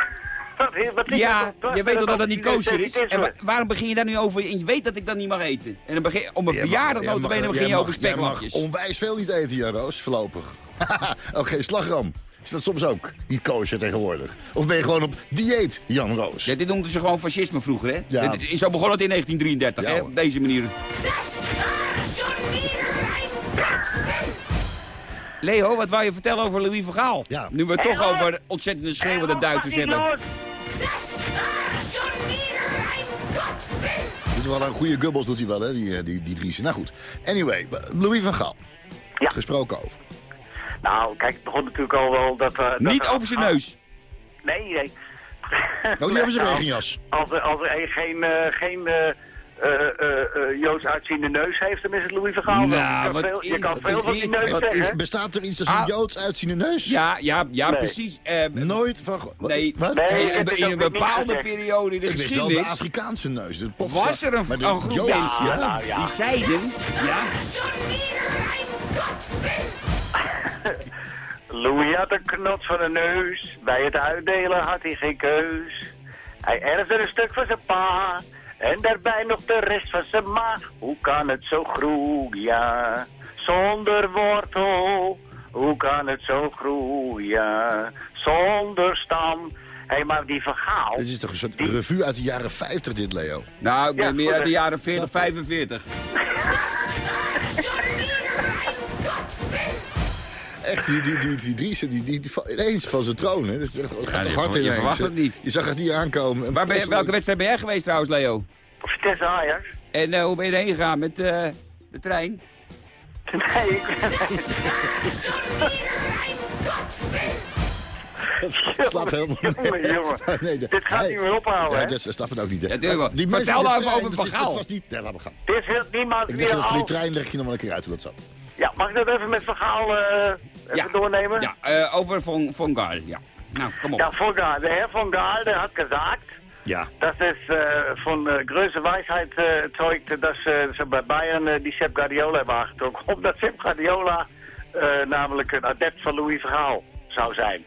Wat Ja, je weet toch dat dat niet kosher is? En wa- waarom begin je daar nu over? En je weet dat ik dat niet mag eten. En dan begin, om een verjaardag notabene begin je mag- over jij mag speklapjes. onwijs veel niet eten, Jan Roos, voorlopig. [laughs] ook geen slagroom. Is dat soms ook niet kosher tegenwoordig? Of ben je gewoon op dieet, Jan Roos? Ja, dit noemden ze gewoon fascisme vroeger, hè? Ja. Dit- Zo begon het in 1933, Ja, hè? Op deze manier. Leo, wat wou je vertellen over Louis van Gaal? Ja. Nu we het toch over ontzettende schreeuwende Duitsers hebben. Doet wel een goede gubbels, doet hij wel, hè, die, eh, die, die Driessen. Nou goed. Anyway, Louis van Gaal. Ja. Gesproken over. Nou, kijk, het begon natuurlijk al wel dat... eh, dat Niet er- over zijn neus. Nee, nee. Oh, die hebben zijn [laughs] regenjas. Als er, als er geen, eh, geen eh, eh, eh, eh, Joods uitziende neus heeft, dan is het Louis van Gaal. wel. Nou, je kan veel, je is- kan wat veel van die neus zeggen. Bestaat er iets als een Ah. Joods uitziende neus? Ja, ja, ja, Nee. precies. Nooit van... nee, Wat? Nee, in, een bepaalde periode in de Ik wist wel de geschiedenis... Afrikaanse neus. was er een, een groep mensen ja. nou ja. die zeiden... Ja, [laughs] Louis had een knot van een neus. Bij het uitdelen had hij geen keus. Hij erfde een stuk van zijn pa. En daarbij nog de rest van zijn ma. Hoe kan het zo groeien? Zonder wortel. Hoe kan het zo groeien? Zonder stam. Hé, maar die verhaal. Dit is toch een soort revue uit de jaren 50, dit, Leo? nou, ik ben Ja, meer uit de jaren 40, 45. [laughs] Echt, die, die, die, die Driessen, die, die, die, ineens van zijn troon, hè? Dat is echt- dat gaat je toch hard ver- je ineens, verwacht het niet. Je zag het niet aankomen. En Waar ben je, welke wedstrijd ben jij geweest trouwens, Leo? Vitesse Ajax. En eh, hoe ben je erheen gegaan met eh, de trein? Nee, ik [laughs] Het slaat helemaal Jongen, jongen. Nee, de- Dit gaat hij- niet meer ophouden, Ja, dat snap het ook niet. Ja. Die mensen Vertel nou even over dat Van is- Gaal. Dat was niet... Nee, laat maar gaan. Dit wil niemand Ik het van die trein leg ik je nog wel een keer uit hoe dat zat. Ja, mag ik dat even met verhaal eh even Ja. doornemen? Ja, eh, over Von, von Gaal, ja. Nou, kom op. Ja, von Gaal, der Herr von Gaal, der hat gesagt, Ja. äh, von äh, größer Weisheit äh, zeugt, äh, ze bij Bayern die Sepp Guardiola hebben aangetrokken. Omdat Sepp Guardiola namelijk een adept van Louis Vergaal zou zijn.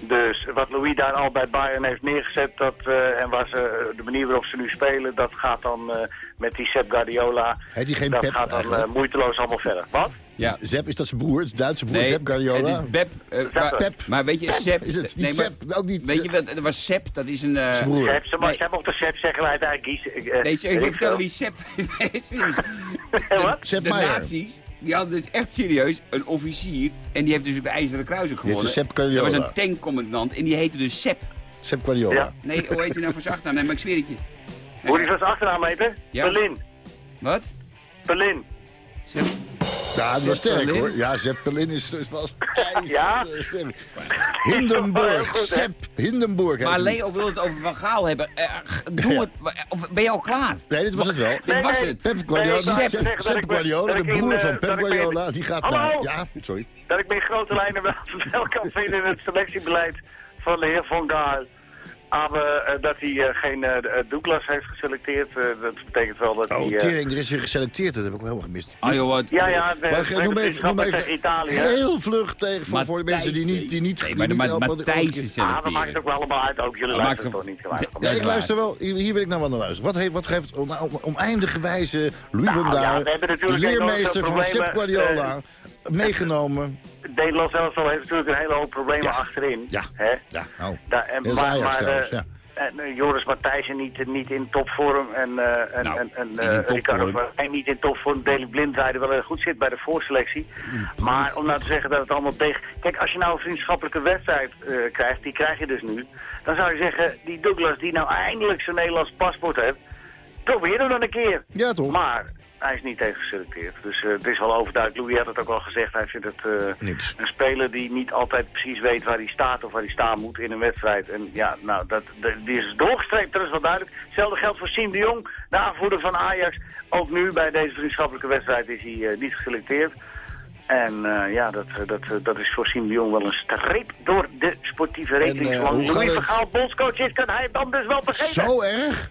Dus wat Louis daar al bij Bayern heeft neergezet, dat, eh, en waar ze, de manier waarop ze nu spelen, dat gaat dan eh, met die Sepp Guardiola, Heet hij geen dat Pep gaat dan eh, moeiteloos allemaal verder. Wat? Ja. Zep, is dat zijn broer? Het is Duitse broer, Nee, Zep Guardiola? het is Bep. eh, maar, Pep. maar weet je, Sepp... Is het niet nee, maar- Sepp? Ook niet... Weet je wat, er was Sepp, dat is een... eh, Zijn broer. Sepp, ze, maar Nee. Sepp of de Sepp zeggen wij kiezen. eh, Nee, ik vertel wie Sepp [laughs] is. [laughs] Wat? Sepp de Meijer. nazi's, die hadden dus echt serieus een officier. En die heeft dus de IJzeren Kruis ook gewonnen. Sepp Dat Guardiola. was een tankcommandant en die heette dus Sepp. Sepp Guardiola. Ja. Nee, hoe heet hij nou voor zijn achternaam? Nee, maar ik zweer het je. Hoe die van zijn achternaam heette? Ja. Berlin. Wat? Berlin. Sepp. Ja, dat was sterk hoor. Ja, Zeppelin is, is wel Ja? sterk. Heel Hindenburg? Sepp, Hindenburg. Maar. Leo wil het over Van Gaal hebben. Eh, doe het. Of ben je al klaar? Nee, dit was het wel. Dit was het. Pep Guardiola, Sepp, Guardiola, de broer eh, van Pep Guardiola, die gaat Hallo? naar... Ja, sorry. Dat ik me in grote lijnen wel wel kan vinden in het selectiebeleid van de heer Van Gaal. Maar eh, dat hij eh, geen eh, Douglas heeft geselecteerd, dat betekent wel dat Oh, hij... Tering, er is weer geselecteerd. Dat heb ik wel helemaal gemist. Ah joh, wat. ja, ja, de, Maar, de, noem even, noem even Italië. heel vlug tegen voor, voor de mensen die niet... Die niet Nee, maar niet. Matthijs is Ah, dat maakt het ook wel allemaal uit, ook jullie Dat luisteren maakt- toch niet gelijk. Ja, ik luister wel. Hier hier wil ik nou wel naar luisteren. Wat, heeft, wat geeft on, on- oneindige wijze Louis Nou, van ja, Gaal, we hebben de leermeester van Sepp Guardiola, meegenomen? Nederland zelf heeft natuurlijk een hele hoop problemen Ja. achterin. Ja. Hè? Ja, nou. Daar, en, maar, Ajax maar, eh, ja. en, eh, Joris Matthijssen niet, niet in topvorm en, eh en, Nou, en, en niet eh, in topvorm. Ricardo niet in topvorm. Daley Blind rijden wel erg goed zit bij de voorselectie. Maar om nou te zeggen dat het allemaal tegen... Kijk, als je nou een vriendschappelijke wedstrijd eh, krijgt, die krijg je dus nu. Dan zou je zeggen, die Douglas die nou eindelijk zijn Nederlands paspoort heeft, probeer hem dan een keer. Ja, toch? Maar hij is niet tegen geselecteerd. Dus eh, het is wel overduidelijk. Louis had het ook al gezegd. Hij vindt het eh, een speler die niet altijd precies weet waar hij staat of waar hij staan moet in een wedstrijd. En ja, nou, dat, die is doorgestreept, dat is wel duidelijk. Hetzelfde geldt voor Siem de Jong, de aanvoerder van Ajax. Ook nu bij deze vriendschappelijke wedstrijd is hij eh, niet geselecteerd. En ja, dat, dat, dat is voor Siem de Jong wel een streep door de sportieve rating. eh, Zolang Louis het? van Gaal bondscoach is, kan hij het dan dus wel vergeten. Zo erg?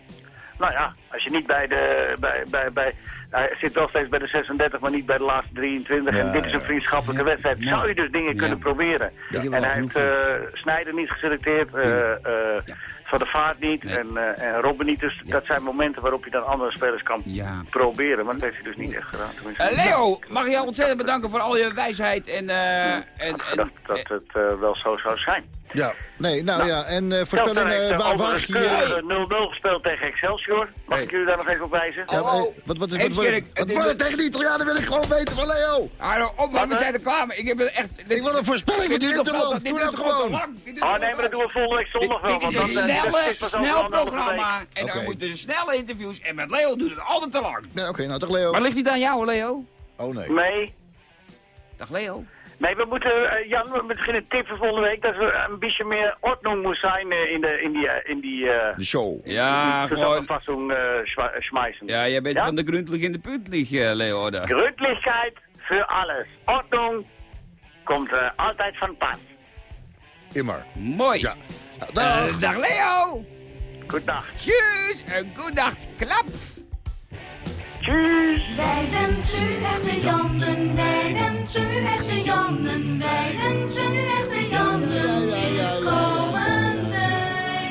Nou ja, als je niet bij de... Bij, bij, bij, hij zit wel steeds bij de 36, maar niet bij de laatste 23. Ja, en dit is een ja. vriendschappelijke wedstrijd. Ja. Zou je dus dingen Ja. kunnen proberen. Er En wel hij heeft eh Snijder niet geselecteerd, eh, eh, Ja. Van der Vaart niet Nee. en, eh, en Robben niet. Dus Ja. dat zijn momenten waarop je dan andere spelers kan Ja. proberen. Maar dat heeft hij dus niet echt gedaan. Leo, mag ik jou ontzettend bedanken voor al je wijsheid en... eh, en, Ik en dacht dat het wel zo zou zijn. Ja. Nee, nou, Nou, ja. En uh, Telstar voorspellingen, heeft uh, eh, waar waag je... keurig, eh, eh, 0-0 gespeeld tegen Excelsior. Mag Hey. ik jullie daar nog even op wijzen? ja, Oh, eh, oh. wat, wat, is, wat, wat, het tegen de Italianen wil ik gewoon weten van Leo. Hallo, op, maar we zijn er klaar mee. Ik heb echt... Ik wil een voorspelling van dit die Interland. Doe te gewoon. Oh toch nee, maar dat doen we volgende week zondag wel. Dit want is een dan, eh, snelle, snel programma. En dan Oké. moeten ze snelle interviews. En met Leo duurt het altijd te lang. Nee, Oké, nou toch Leo. Maar ligt niet aan jou, Leo. Oh nee. Nee. Dag Leo. Nee, we moeten, eh, Jan, we misschien een tip voor volgende week dat we een beetje meer ordnung moet zijn eh, in, de, in die, eh, in die uh, De show. Ja, gewoon... zusammenfassung uh, schmeißen. Ja, jij bent Ja? van de gründlich in de puntlich, Leo. Gründlichkeit für alles. Ordnung komt altijd van pas. Immer. Mooi. Ja. Dag. Eh, dag Leo. Goedendag. Tjus. Een goedacht. Klap. Tjus. Wij wensen u echte Jannen, wij wensen u echte Jannen, wij wensen u echte Jannen in het komende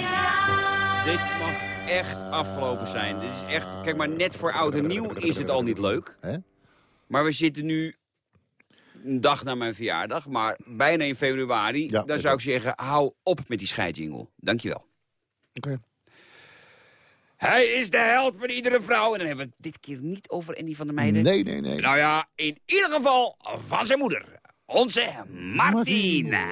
jaar. Dit mag echt afgelopen zijn. Dit is echt... Kijk maar, net voor oud en nieuw is het al niet leuk. Hè? Maar we zitten nu een dag na mijn verjaardag, maar bijna in februari. Ja, dan zou ik zeggen, hou op met die scheidjingle. Dankjewel. Oké. Hij is de held van iedere vrouw. En dan hebben we het dit keer niet over Andy van der Meijden. Nee, nee, nee. Nou ja, in ieder geval van zijn moeder. Onze Martina.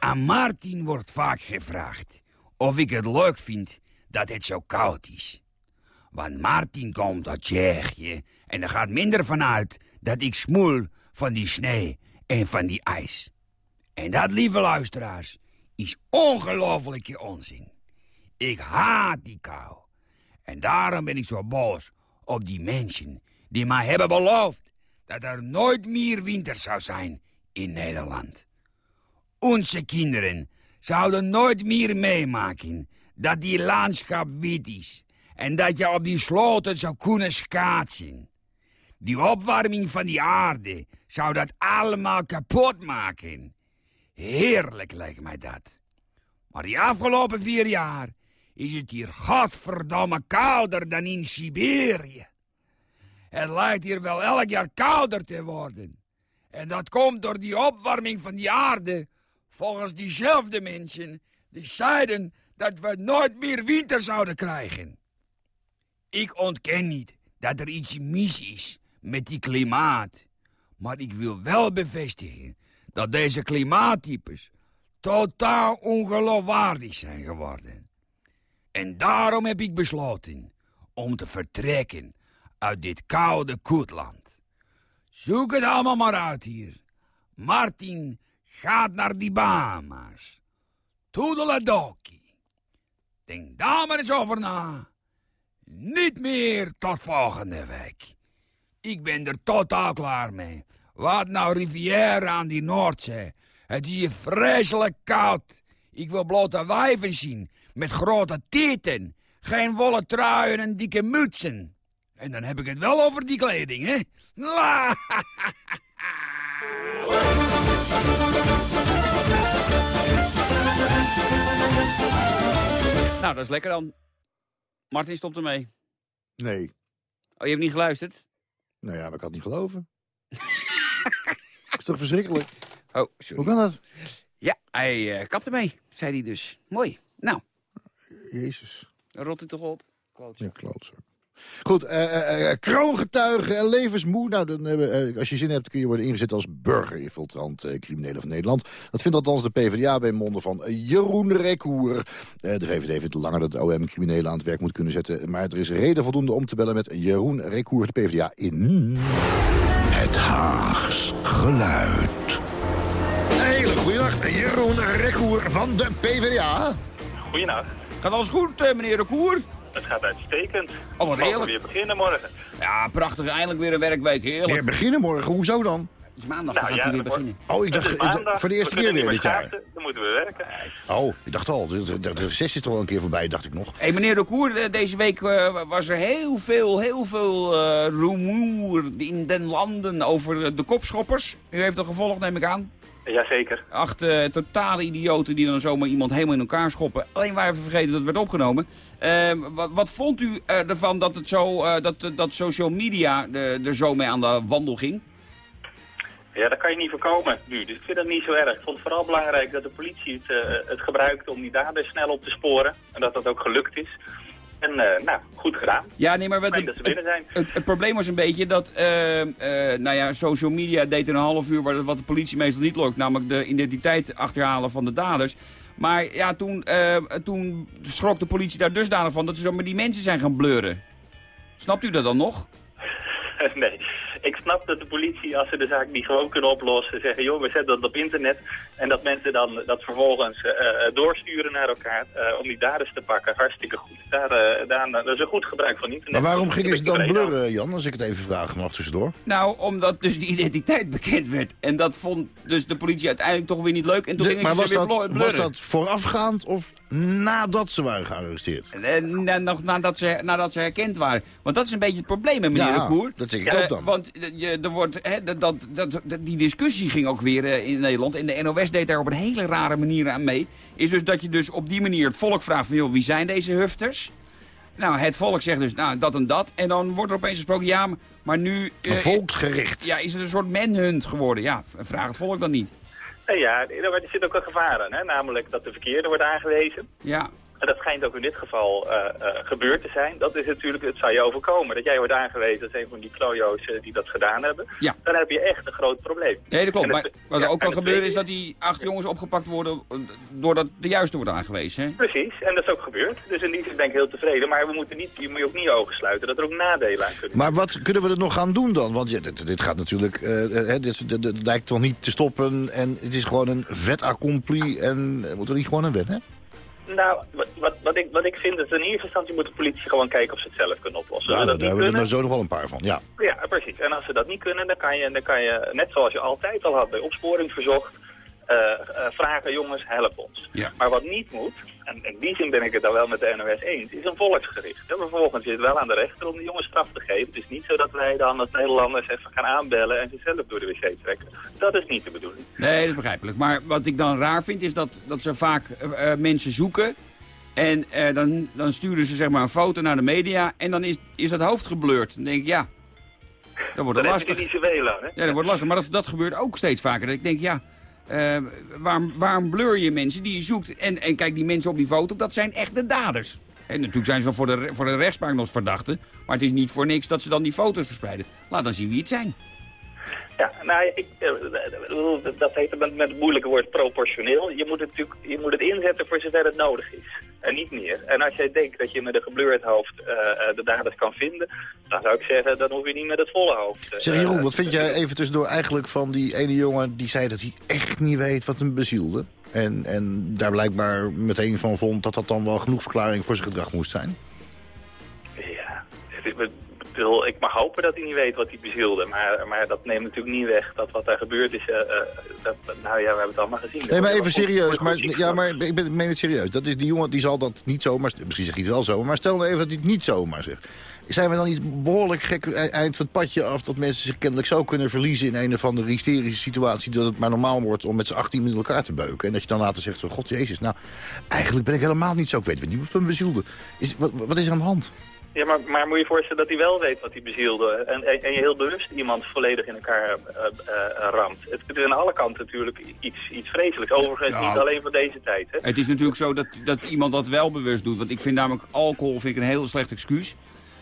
Aan Martin wordt vaak gevraagd of ik het leuk vind dat het zo koud is. Want Martin komt uit Tsjechië en er gaat minder vanuit dat ik smoel van die sneeuw en van die ijs. En dat, lieve luisteraars, is ongelofelijke onzin. Ik haat die kou. En daarom ben ik zo boos op die mensen die mij hebben beloofd dat er nooit meer winter zou zijn in Nederland. Onze kinderen zouden nooit meer meemaken dat die landschap wit is en dat je op die sloten zou kunnen schaatsen. Die opwarming van die aarde zou dat allemaal kapot maken. Heerlijk lijkt mij dat. Maar die afgelopen vier jaar is het hier godverdomme kouder dan in Siberië. Het lijkt hier wel elk jaar kouder te worden. En dat komt door die opwarming van die aarde. Volgens diezelfde mensen die zeiden dat we nooit meer winter zouden krijgen. Ik ontken niet dat er iets mis is met die klimaat. Maar ik wil wel bevestigen dat deze klimaattypes totaal ongeloofwaardig zijn geworden. En daarom heb ik besloten om te vertrekken uit dit koude koetland. Zoek het allemaal maar uit hier. Martin gaat naar die Bahama's. Toedeledokie. Denk daar maar eens over na. Niet meer tot volgende week. Ik ben er totaal klaar mee. Wat nou Rivière aan die Noordzee. Het is hier vreselijk koud. Ik wil blote wijven zien. Met grote tieten. Geen wollen truien en dikke mutsen. En dan heb ik het wel over die kleding, hè? La! [laughs] Nou, dat is lekker dan. Martin stopt ermee. Nee. Oh, je hebt niet geluisterd? Nou ja, maar ik had het niet geloven. Is toch verschrikkelijk? Oh, sorry. Hoe kan dat? Ja, hij uh, kapte mee, zei hij dus. Mooi. Nou, Jezus. rot het toch op. Ja, klootzak. Goed, eh, eh, kroongetuige en levensmoe. Nou, dan, eh, als je zin hebt kun je worden ingezet als burgerinfiltrant eh, criminelen van Nederland. Dat vindt althans de PvdA bij monden van Jeroen Rekhoer. Eh, de VVD vindt langer dat de OM criminelen aan het werk moet kunnen zetten. Maar er is reden voldoende om te bellen met Jeroen Rekhoer, de PvdA in... Het Haags geluid. Een hele goeiedag, Jeroen Rekhoer van de PvdA. Goeiedag. Gaat alles goed, eh, meneer de Koer? Het gaat uitstekend. Oh, wat We heerlijk. weer beginnen morgen. Ja, prachtig. Eindelijk weer een werkweek. Heerlijk. Weer beginnen morgen, hoezo dan? Het is maandag, Nou ja, hij weer beginnen. Oh, ik dacht, maandag, voor de eerste we keer weer dit jaar. Dan moeten we werken. Oh, ik dacht al, de, de, recessie is er wel een keer voorbij, dacht ik nog. Hé, meneer de Koer, eh, deze week eh, was er heel veel, heel veel eh rumoer in den landen over de kopschoppers. U heeft dat gevolgd, neem ik aan. Jazeker. Acht eh, totale idioten die dan zomaar iemand helemaal in elkaar schoppen. Alleen waren we vergeten dat het werd opgenomen. Eh, wat, wat vond u ervan dat, het zo, eh, dat, dat social media er zo mee aan de wandel ging? Ja, dat kan je niet voorkomen nu. Dus ik vind dat niet zo erg. Ik vond het vooral belangrijk dat de politie het, eh, het gebruikte om die daders snel op te sporen. En dat dat ook gelukt is. En eh, nou, goed gedaan. Ja, nee, maar wat het. Het, het probleem was een beetje dat, eh, nou ja, social media deed in een half uur wat, wat de politie meestal niet lukt. Namelijk de identiteit achterhalen van de daders. Maar ja, toen, toen schrok de politie daar dusdanig van dat ze zomaar die mensen zijn gaan blurren. Snapt u dat dan nog? [laughs] nee, ik snap dat de politie, als ze de zaak niet gewoon kunnen oplossen, zeggen, joh, we zetten dat op internet. En dat mensen dan dat vervolgens eh, eh, doorsturen naar elkaar eh, om die daders te pakken. Hartstikke goed. Daar, eh, daar, dat is een goed gebruik van internet. Maar waarom ze ik dan blurren, Jan, als ik het even vragen mag tussendoor? Nou, omdat dus die identiteit bekend werd. En dat vond dus de politie uiteindelijk toch weer niet leuk. En toen De- gingen maar was weer dat, was dat voorafgaand of nadat ze waren gearresteerd? Na- nog nadat ze, nadat ze herkend waren. Want dat is een beetje het probleem, meneer Ja, de Koer. dat denk ik ook dan. Want je, er wordt, hè, dat, dat, die discussie ging ook weer eh, in Nederland. En de NOS deed daar op een hele rare manier aan mee. Is dus dat je dus op die manier het volk vraagt van... joh, wie zijn deze hufters? Nou, het volk zegt dus nou, dat en dat. En dan wordt er opeens gesproken, ja, maar- nu... eh, Een volksgericht. Ja, is het een soort manhunt geworden? Ja, vraag het volk dan niet. Ja, er zit ook een gevaar aan, hè? namelijk dat de verkeerde wordt aangewezen. Ja, En dat schijnt ook in dit geval eh, eh, gebeurd te zijn. Dat is natuurlijk, het zou je overkomen. Dat jij wordt aangewezen als een van die klojo's eh, die dat gedaan hebben. Ja. Dan heb je echt een groot probleem. nee, dat klopt. Maar wat ja, er ook kan gebeuren is dat die acht jongens opgepakt worden... doordat de juiste wordt aangewezen, hè? Precies, en dat is ook gebeurd. Dus in die zin ben ik heel tevreden. Maar we moeten niet, je moet je ook niet ogen sluiten dat er ook nadelen aan kunnen Maar wat kunnen we er nog gaan doen dan? Want ja, dit, dit gaat natuurlijk, eh, eh, dit, dit, dit lijkt toch niet te stoppen. En het is gewoon een vet accompli. En moeten we niet gewoon aan wennen? Nou, wat, wat, wat, ik, wat ik vind is in eerste instantie moet de politie gewoon kijken of ze het zelf kunnen oplossen. Ja, daar hebben we er kunnen, zo nog wel een paar van. Ja. ja, precies. En als ze dat niet kunnen, dan kan je, dan kan je net zoals je altijd al had bij opsporing verzocht, eh, eh, vragen jongens, help ons. Ja. Maar wat niet moet, en in die zin ben ik het dan wel met de NOS eens, is een volksgericht. En vervolgens is het wel aan de rechter om die jongens straf te geven. Het is niet zo dat wij dan als Nederlanders even gaan aanbellen en ze zelf door de wc trekken. Dat is niet de bedoeling. Nee, dat is begrijpelijk. Maar wat ik dan raar vind is dat, dat ze vaak eh, eh, mensen zoeken. En eh, dan, dan sturen ze zeg maar een foto naar de media. En dan is, is dat hoofd geblurred. Dan denk ik, ja, dat wordt Dan lastig. niet zoveel aan, hè? Ja, dat wordt lastig. Maar dat, dat gebeurt ook steeds vaker. Dat ik denk, ja, eh, waarom, waarom blur je mensen die je zoekt? En, en kijk, die mensen op die foto, dat zijn echt de daders. En natuurlijk zijn ze voor de, voor de rechtspraak nog verdachten. Maar het is niet voor niks dat ze dan die foto's verspreiden. Laat dan zien wie het zijn. Ja, nou, ik, eh, dat heet met, met het moeilijke woord proportioneel. Je moet, het natuurlijk, je moet het inzetten voor zover het nodig is. En niet meer. En als jij denkt dat je met een geblurred hoofd eh, eh, de daders kan vinden... dan zou ik zeggen, dan hoef je niet met het volle hoofd. eh, Zeg Jeroen, eh, wat vind jij even tussendoor eigenlijk van die ene jongen... die zei dat hij echt niet weet wat hem bezielde? En, en daar blijkbaar meteen van vond dat dat dan wel genoeg verklaring voor zijn gedrag moest zijn? Ja, het bedoel, ik mag hopen dat hij niet weet wat hij bezielde. Maar, maar dat neemt natuurlijk niet weg dat wat daar gebeurd is... eh, eh, dat, nou ja, we hebben het allemaal gezien. Nee, maar even serieus. Maar, ja, maar ik ben- meen het serieus. Dat is die jongen die zal dat niet zomaar... Misschien zeg je het wel zo, maar stel nou even dat hij het niet zomaar zegt. Zijn we dan niet behoorlijk gek e- eind van het padje af... dat mensen zich kennelijk zo kunnen verliezen in een of andere hysterische situatie... dat het maar normaal wordt om met z'n 18 met elkaar te beuken. En dat je dan later zegt van, god jezus, nou, eigenlijk ben ik helemaal niet zo. Ik weet niet wat me bezielde. Is, wat, wat is er aan de hand? Ja, maar, maar moet je je voorstellen dat hij wel weet wat hij bezielde. En, en, en je heel bewust iemand volledig in elkaar eh, eh, ramt. Het is aan alle kanten natuurlijk iets, iets vreselijks. Overigens Ja. niet alleen voor deze tijd. Hè. Het is natuurlijk zo dat, dat iemand dat wel bewust doet. Want ik vind namelijk alcohol vind ik een heel slecht excuus.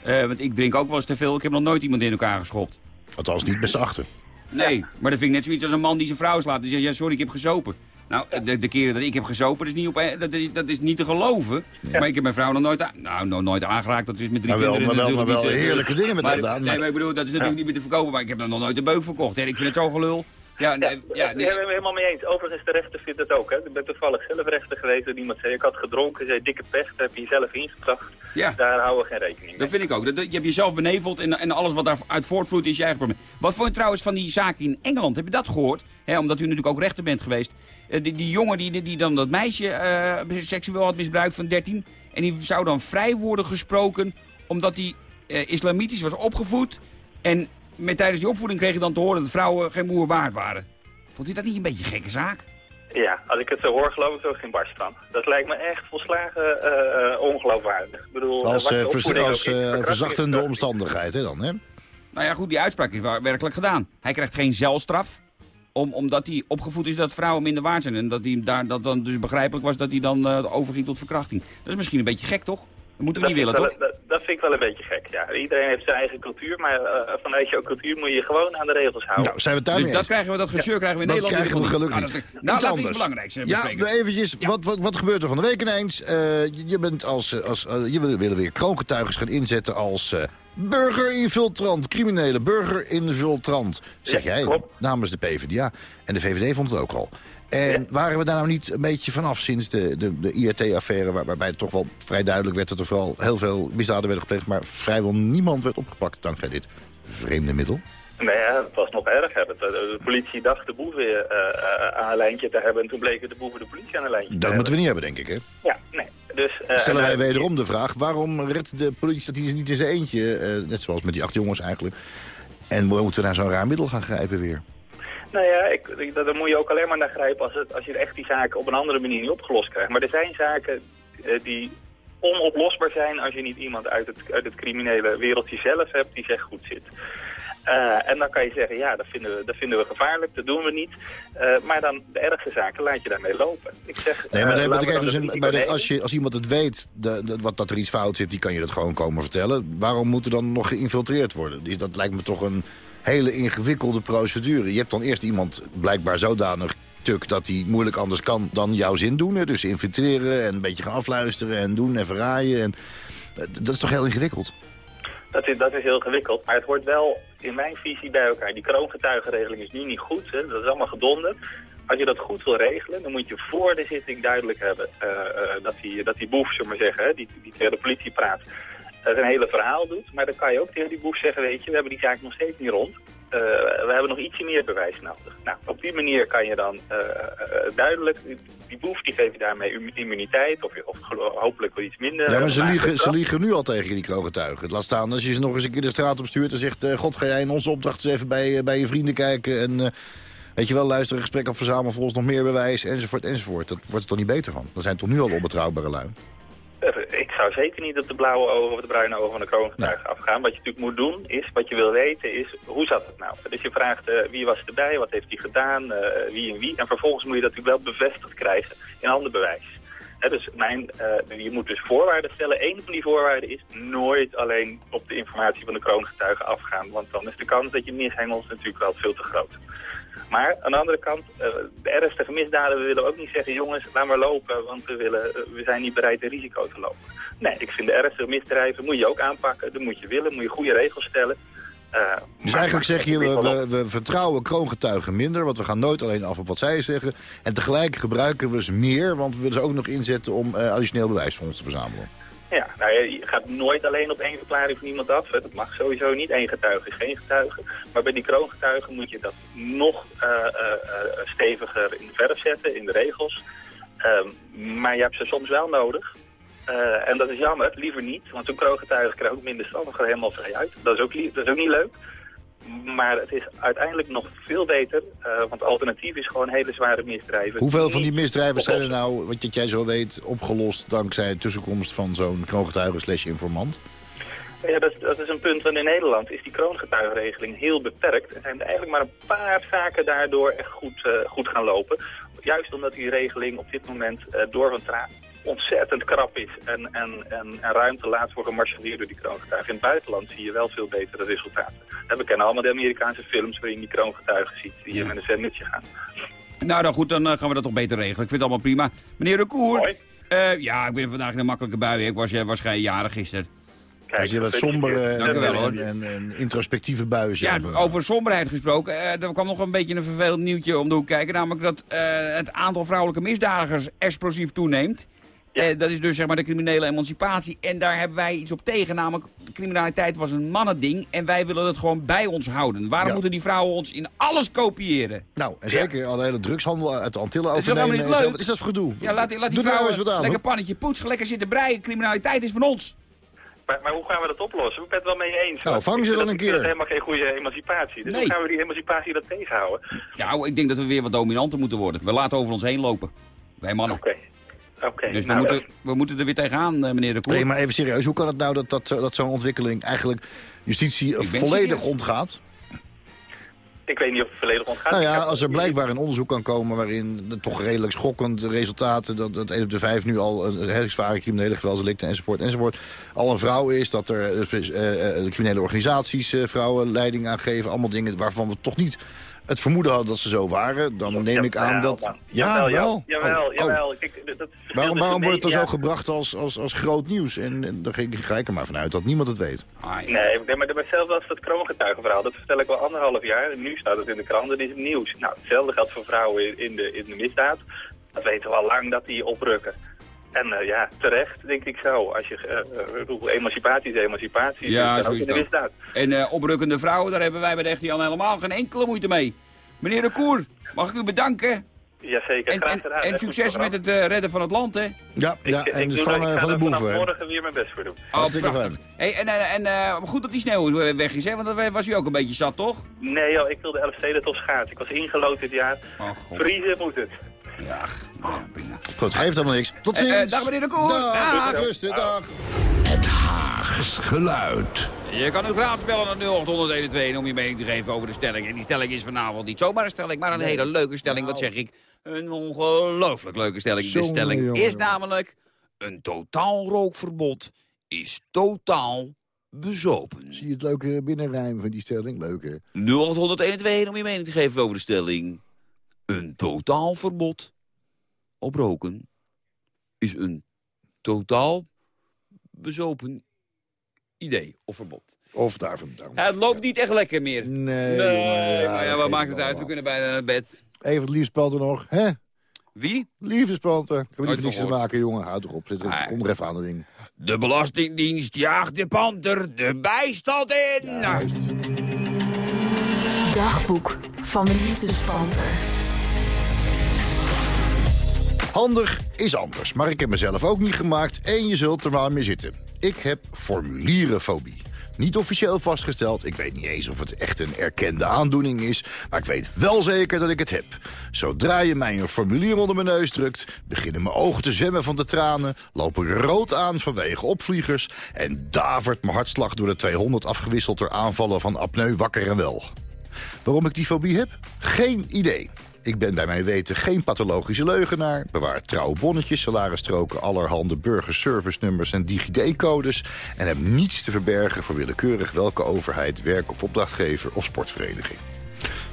Eh, want ik drink ook wel eens te veel. Ik heb nog nooit iemand in elkaar geschopt. Althans, niet met z'n achter. Nee, maar dat vind ik net zoiets als een man die zijn vrouw slaat. Die zegt, ja sorry, ik heb gezopen. Nou, de, de keren dat ik heb gezopen, dat is niet, op, dat, is, dat is niet te geloven. Maar ik heb mijn vrouw nog nooit, nou, nog nooit aangeraakt. Dat is met drie Maar wel- kinderen maar wel- natuurlijk maar wel niet, eh, heerlijke dingen met maar, haar gedaan, Nee, maar- ik bedoel, dat is natuurlijk niet meer te verkopen. Maar ik heb nog nooit een beuk verkocht. Hè. Ik vind het zo gelul. Ja, nee, ja, nee. we helemaal mee eens. Overigens, de rechter vindt het ook. Hè. Ik ben toevallig zelf rechter geweest en iemand zei, ik had gedronken, zei dikke pech, dat heb je jezelf ingebracht. Ja. Daar houden we geen rekening mee. Dat vind ik ook. Dat, je hebt jezelf beneveld en, en alles wat daaruit voortvloeit is je eigen probleem. Wat vond je trouwens van die zaak in Engeland? Heb je dat gehoord? Omdat u natuurlijk ook rechter bent geweest. Eh, die, die jongen die, die dan dat meisje eh, seksueel had misbruikt van 13. En die zou dan vrij worden gesproken omdat hij eh, islamitisch was opgevoed. En met, tijdens die opvoeding kreeg je dan te horen dat vrouwen geen moer waard waren. Vond u dat niet een beetje een gekke zaak? Ja, als ik het zo hoor, geloof ik er ook geen barst van. Dat lijkt me echt volslagen eh, eh, ongeloofwaardig. Ik bedoel, Als, vers- verzachtende omstandigheid, hè dan, hè? Nou ja, goed, die uitspraak is werkelijk gedaan. Hij krijgt geen zelfstraf, om, omdat hij opgevoed is dat vrouwen minder waard zijn. En dat, hij daar, dat dan dus begrijpelijk was dat hij dan eh, overging tot verkrachting. Dat is misschien een beetje gek, toch? Dat moeten we Dat niet willen, toch? wel- Dat, dat vind ik wel een beetje gek, ja. Iedereen heeft zijn eigen cultuur, maar eh, vanuit jouw cultuur moet je gewoon aan de regels houden. Nou, zijn we het daarmee Dus dat eens? krijgen we, dat gezeur krijgen we in Dat Nederland krijgen we gelukkig niet. Nou, Iets laten we iets anders. belangrijks eh, Ja, bespreken. eventjes. Wat, wat, wat gebeurt er van de week ineens? Eh, je, je bent als, als, je wil, willen weer kroongetuigen gaan inzetten als eh burgerinfiltrant. Criminele burgerinfiltrant. Zeg Ja, jij, klopt. namens de PvdA. En de VVD vond het ook al. En waren we daar nou niet een beetje vanaf sinds de, de, de IRT-affaire... Waar, waarbij het toch wel vrij duidelijk werd dat er vooral heel veel misdaden werden gepleegd... maar vrijwel niemand werd opgepakt dankzij dit vreemde middel? Nee, het was nog erger. De, de politie dacht de boeven eh, eh, aan een lijntje te hebben en toen bleken de boeven de politie aan een lijntje te Dat hebben. moeten we niet hebben, denk ik, hè? Ja, nee. Dus, eh, Stellen en, wij eh, wederom de vraag, waarom redt de politie dat niet in zijn eentje? eh, net zoals met die acht jongens eigenlijk. En we moeten naar zo'n raar middel gaan grijpen weer. Nou ja, ik, daar moet je ook alleen maar naar grijpen als, het, als je echt die zaken op een andere manier niet opgelost krijgt. Maar er zijn zaken die onoplosbaar zijn als je niet iemand uit het, uit het criminele wereldje zelf hebt die zegt goed zit. Eh, en dan kan je zeggen, ja, dat vinden, we, dat vinden we gevaarlijk, dat doen we niet. Eh, maar dan de ergste zaken laat je daarmee lopen. Ik zeg, Nee, maar, eh, nee, maar kijk, dus de- als, je, als iemand het weet de, de- wat, dat er iets fout zit, die kan je dat gewoon komen vertellen. Waarom moet er dan nog geïnfiltreerd worden? Dat lijkt me toch een hele ingewikkelde procedure. Je hebt dan eerst iemand blijkbaar zodanig tuk dat hij moeilijk anders kan dan jouw zin doen. hè. Dus infiltreren en een beetje gaan afluisteren en doen en verraaien. En, dat is toch heel ingewikkeld? Dat is, dat is heel gewikkeld, maar het hoort wel in mijn visie bij elkaar. Die kroongetuigenregeling is nu niet goed, hè? dat is allemaal gedonder. Als je dat goed wil regelen, dan moet je voor de zitting duidelijk hebben eh, eh, dat, die, dat die boef, zullen maar zeggen, hè, die, die tegen de politie praat, eh, zijn hele verhaal doet. Maar dan kan je ook tegen die boef zeggen, weet je, we hebben die zaak nog steeds niet rond. Eh, we hebben nog ietsje meer bewijs nodig. Nou, op die manier kan je dan eh, eh, duidelijk, die boef die geef je daarmee immu- immuniteit, of, of hopelijk wel iets minder. Ja, maar ze liegen, ze liegen nu al tegen die kroongetuigen. Laat staan als je ze nog eens een keer de straat op stuurt en zegt... God, ga jij in onze opdracht eens even bij, bij je vrienden kijken... en weet je wel, luisteren, gesprek op verzamelen... voor ons nog meer bewijs, enzovoort, enzovoort. Dat wordt er toch niet beter van? Dat zijn toch nu al onbetrouwbare lui? Eh, Ik zou zeker niet op de blauwe ogen of de bruine ogen van de kroongetuige afgaan. Wat je natuurlijk moet doen, is, wat je wil weten, is hoe zat het nou? Dus je vraagt eh, wie was erbij, wat heeft hij gedaan, eh, wie en wie. En vervolgens moet je dat natuurlijk wel bevestigd krijgen in ander bewijs. Dus mijn, je moet dus voorwaarden stellen. Eén van die voorwaarden is nooit alleen op de informatie van de kroongetuige afgaan. Want dan is de kans dat je mishengelt natuurlijk wel veel te groot. Maar aan de andere kant, eh, de ernstige misdaden, we willen ook niet zeggen... jongens, laat maar lopen, want we, willen, eh, we zijn niet bereid een risico te lopen. Nee, ik vind de ernstige misdrijven moet je ook aanpakken. Dat moet je willen, moet je goede regels stellen. Eh, Dus eigenlijk zeg je, we, we, we vertrouwen kroongetuigen minder... want we gaan nooit alleen af op wat zij zeggen. En tegelijk gebruiken we ze meer... want we willen ze ook nog inzetten om eh, additioneel bewijs voor ons te verzamelen. Ja, nou je gaat nooit alleen op één verklaring van iemand af. Dat mag sowieso niet. Eén getuige is geen getuige. Maar bij die kroongetuigen moet je dat nog eh, eh, eh, steviger in de verf zetten, in de regels. Ehm, maar je hebt ze soms wel nodig. En dat is jammer, liever niet. Want zo'n kroongetuige krijgt ook minder straf helemaal vrij uit. Dat is ook, dat is ook niet leuk. Maar het is uiteindelijk nog veel beter. eh, want alternatief is gewoon hele zware misdrijven. Hoeveel van die misdrijven zijn er nou, wat jij zo weet... opgelost dankzij de tussenkomst van zo'n kroongetuige slash informant? Ja, dat, dat is een punt, want in Nederland is die kroongetuigenregeling heel beperkt. Er zijn er eigenlijk maar een paar zaken daardoor echt goed, eh, goed gaan lopen. Juist omdat die regeling op dit moment eh, door van ontzettend krap is en, en, en, en ruimte laat voor gemarchaleerd door die kroongetuigen. In het buitenland zie je wel veel betere resultaten. En we kennen allemaal de Amerikaanse films waarin die kroongetuigen ziet die hier met een zendertje gaan. Nou, dan goed, dan eh, gaan we dat toch beter regelen. Ik vind het allemaal prima. Meneer de Koer, Mooi. eh, ja, ik ben vandaag in een makkelijke bui. Ik was, eh, was gij jarig gisteren. Als je wat sombere en, en, en, en introspectieve buien Ja, over somberheid gesproken. eh, er kwam nog een beetje een vervelend nieuwtje om de hoek kijken. Namelijk dat eh, het aantal vrouwelijke misdadigers explosief toeneemt. Ja. Eh, dat is dus zeg maar de criminele emancipatie. En daar hebben wij iets op tegen. Namelijk, criminaliteit was een mannending. En wij willen het gewoon bij ons houden. Waarom Ja. moeten die vrouwen ons in alles kopiëren? Nou, en zeker al de hele drugshandel uit de Antillen Dat is overnemen. niet leuk? Wat is dat voor gedoe? Ja, laat, die- laat die Doe nou vrouwen eens wat aan. lekker pannetje poetsen, lekker zitten breien. Criminaliteit is van ons. Maar, maar hoe gaan we dat oplossen? Ik ben het wel mee eens. Nou, vang ze dan dat- een keer. dat helemaal geen goede emancipatie. Dus Nee. hoe gaan we die emancipatie dat tegenhouden? Ja, ik denk dat we weer wat dominanter moeten worden. We laten over ons heen lopen. Wij mannen. Oké. Oké. Dus we, nou, moeten, we moeten er weer tegenaan, eh, meneer de Kloer. Nee, maar even serieus. Hoe kan het nou dat, dat, eh, dat zo'n ontwikkeling eigenlijk justitie volledig ontgaat? Ik weet niet of het volledig ontgaat. Nou ja, als er blijkbaar een onderzoek kan komen waarin de toch redelijk schokkend resultaten... dat, dat 1 op de 5 nu al een hele zware criminele geweldsdelicten enzovoort enzovoort... al een vrouw is, dat er eh, eh, eh, de criminele organisaties eh, vrouwen leiding aan geven... allemaal dingen waarvan we toch niet het vermoeden hadden dat ze zo waren... dan neem ik aan dat... Ja, Jawel, wel. Jawel, Oh, oh. jawel. Kijk, dat- Waarom, wordt het dan zo gebracht als, als, als groot nieuws? En, en dan ga ik- er maar vanuit dat niemand het weet. Ah, ja. Nee, maar- zelfs als dat kroongetuigenverhaal, dat vertel ik al anderhalf jaar. En nu staat het in de krant, dat is het nieuws. Nou, hetzelfde geldt voor vrouwen in- in de, in de misdaad. Dat weten we al lang dat die oprukken. En eh, ja, terecht, denk ik zo. Als je, ik bedoel, emancipatie is emancipatie. Ja, zo is in de dat. misdaad. En eh, oprukkende vrouwen, daar hebben wij bij de Echte Jan helemaal geen enkele moeite mee. Meneer de Koer, mag ik u bedanken? Jazeker, En, graag en, gedaan. en Echt succes met het eh, redden van het land, hè? Ja, Ik, ja ik en dus dat, van, ik eh, van de er vanaf boeven. hè? morgen weer mijn best voor doen. Oh, prachtig. Hey, en en, en eh, goed dat die sneeuw weg is, hè? Want dan was u ook een beetje zat, toch? Nee joh, ik wilde Elfsteden toch schaatsen. Ik was ingelood dit jaar. Oh, god. Vriezen moet het. Ja, ja prima. Goed, geeft allemaal niks. Tot Eh, ziens. eh, dag, meneer de Koer. Dag, Dag. dag. Rusten, dag. Het Haags geluid. Je kan u gratis bellen naar 0800 om je mening te geven over de stelling. En die stelling is vanavond niet zomaar een stelling, maar een hele leuke stelling. Wat Nou. zeg ik? Een ongelooflijk leuke stelling. De stelling jongen, is jongen. namelijk... een totaal rookverbod is totaal bezopen. Zie je het leuke binnenrijm van die stelling? Leuke. 0800 om je mening te geven over de stelling. Een totaal verbod op roken is een totaal bezopen idee of verbod. Of daarvan. Ja, het loopt niet echt lekker meer. Nee, Nee, maar ja, wat maakt het wel uit? We kunnen bijna naar bed. Even het liefdespanter nog. Hè? Wie? Liefdespanter. Ik heb Nooit niet voor niks te maken, jongen. Houd toch op. Zit, Ah. kom er even aan dat ding. De Belastingdienst jaagt de panter de bijstand in. Juist. Dagboek van de liefdespanter. Handig is anders, maar ik heb mezelf ook niet gemaakt en je zult er maar mee zitten. Ik heb formulierenfobie. Niet officieel vastgesteld, ik weet niet eens of het echt een erkende aandoening is... maar ik weet wel zeker dat ik het heb. Zodra je mij een formulier onder mijn neus drukt... beginnen mijn ogen te zwemmen van de tranen... lopen rood aan vanwege opvliegers... en davert mijn hartslag door de 200 afgewisseld door aanvallen van apneu wakker en wel. Waarom ik die fobie heb? Geen idee. Ik ben bij mijn weten geen pathologische leugenaar... bewaar trouwe bonnetjes, salarisstroken, allerhande burgerservice-nummers en DigiD-codes... en heb niets te verbergen voor willekeurig welke overheid, werk of opdrachtgever of sportvereniging.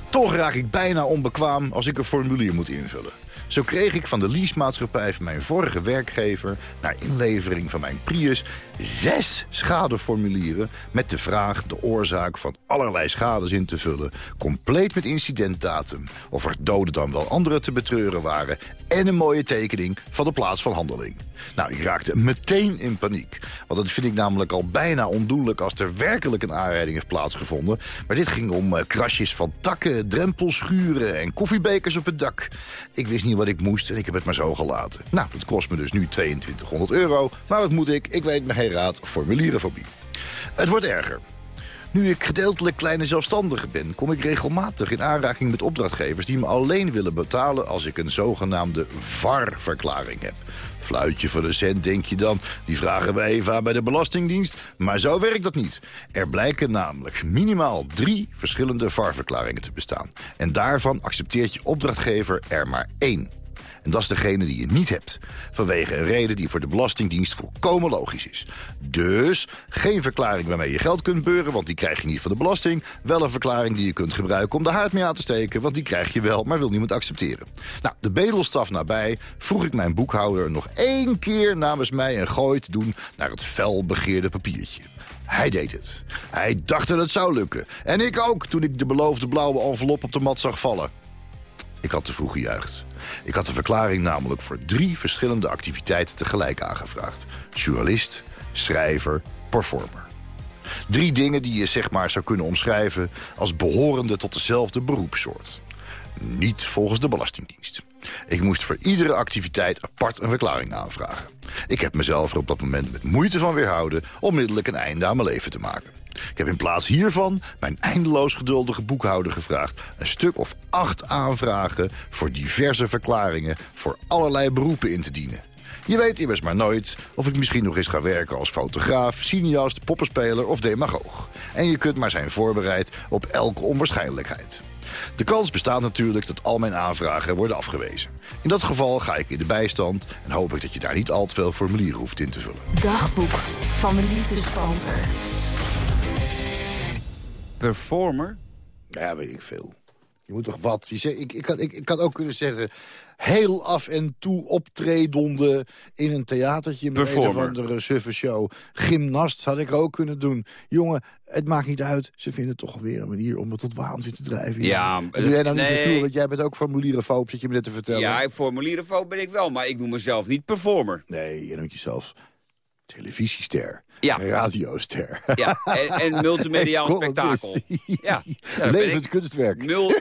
Toch raak ik bijna onbekwaam als ik een formulier moet invullen. Zo kreeg ik van de leasemaatschappij van mijn vorige werkgever... naar inlevering van mijn Prius zes schadeformulieren... met de vraag de oorzaak van allerlei schades in te vullen... compleet met incidentdatum, of er doden dan wel anderen te betreuren waren... en een mooie tekening van de plaats van handeling. Nou, ik raakte meteen in paniek. Want dat vind ik namelijk al bijna ondoenlijk als er werkelijk een aanrijding heeft plaatsgevonden. Maar dit ging om eh, krasjes van takken, drempelschuren en koffiebekers op het dak. Ik wist niet wat ik moest en ik heb het maar zo gelaten. Nou, dat kost me dus nu 2200 euro. Maar wat moet ik? Ik weet me geen raad. Formulierenfobie. Het wordt erger. Nu ik gedeeltelijk kleine zelfstandige ben, kom ik regelmatig in aanraking met opdrachtgevers die me alleen willen betalen als ik een zogenaamde VAR-verklaring heb. Fluitje voor de cent, denk je dan. Die vragen we even aan bij de Belastingdienst. Maar zo werkt dat niet. Er blijken namelijk minimaal drie verschillende VAR-verklaringen te bestaan. En daarvan accepteert je opdrachtgever er maar één. En dat is degene die je niet hebt. Vanwege een reden die voor de Belastingdienst volkomen logisch is. Dus geen verklaring waarmee je geld kunt beuren, want die krijg je niet van de belasting. Wel een verklaring die je kunt gebruiken om de haard mee aan te steken, want die krijg je wel, maar wil niemand accepteren. Nou, de bedelstaf nabij vroeg ik mijn boekhouder nog één keer namens mij een gooi te doen naar het fel begeerde papiertje. Hij deed het. Hij dacht dat het zou lukken. En ik ook, toen ik de beloofde blauwe envelop op de mat zag vallen. Ik had te vroeg gejuicht. Ik had de verklaring namelijk voor drie verschillende activiteiten tegelijk aangevraagd. Journalist, schrijver, performer. Drie dingen die je zeg maar zou kunnen omschrijven als behorende tot dezelfde beroepssoort. Niet volgens de Belastingdienst. Ik moest voor iedere activiteit apart een verklaring aanvragen. Ik heb mezelf er op dat moment met moeite van weerhouden... onmiddellijk een einde aan mijn leven te maken. Ik heb in plaats hiervan mijn eindeloos geduldige boekhouder gevraagd... een stuk of acht aanvragen voor diverse verklaringen... voor allerlei beroepen in te dienen. Je weet immers maar nooit of ik misschien nog eens ga werken als fotograaf, cineast, poppenspeler of demagoog. En je kunt maar zijn voorbereid op elke onwaarschijnlijkheid. De kans bestaat natuurlijk dat al mijn aanvragen worden afgewezen. In dat geval ga ik in de bijstand en hoop ik dat je daar niet al te veel formulieren hoeft in te vullen. Dagboek van de liefdespanter. Performer? Ja, weet ik veel. Je moet toch wat? Je zegt, ik, ik, had, ik, ik had ook kunnen zeggen... heel af en toe optredende in een theatertje... met een of andere suffe show. Gymnast had ik ook kunnen doen. Jongen, het maakt niet uit. Ze vinden toch weer een manier om het tot waanzin te drijven. Ja. En doe jij nou niet nee. want jij bent ook formulierenfoob, zit je me net te vertellen. Ja, formulierenfoob ben ik wel, maar ik noem mezelf niet performer. Nee, je noemt jezelf televisiester. Ja. Radioster. Ja, en, [laughs] en multimediaal spektakel. Ja, [laughs] Levend kunstwerk. Mul... [laughs]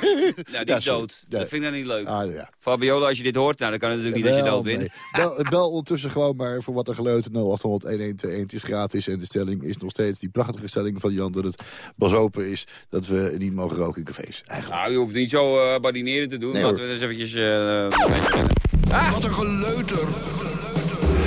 Nou, die Ja, is dood. Dat vind ik dan niet leuk. Ah, ja. Fabiola, als je dit hoort, nou, dan kan het natuurlijk niet dat je dood bent. nee. Bel, bel ondertussen gewoon maar voor wat een geluid 0800 1121. Het is gratis en de stelling is nog steeds die prachtige stelling van Jan... dat het pas open is dat we niet mogen roken in cafés. Eigenlijk. Nou, je hoeft niet zo uh, badinerend te doen. Nee, Laten hoor. we eens eventjes... eh, ah, Wat een geleuter.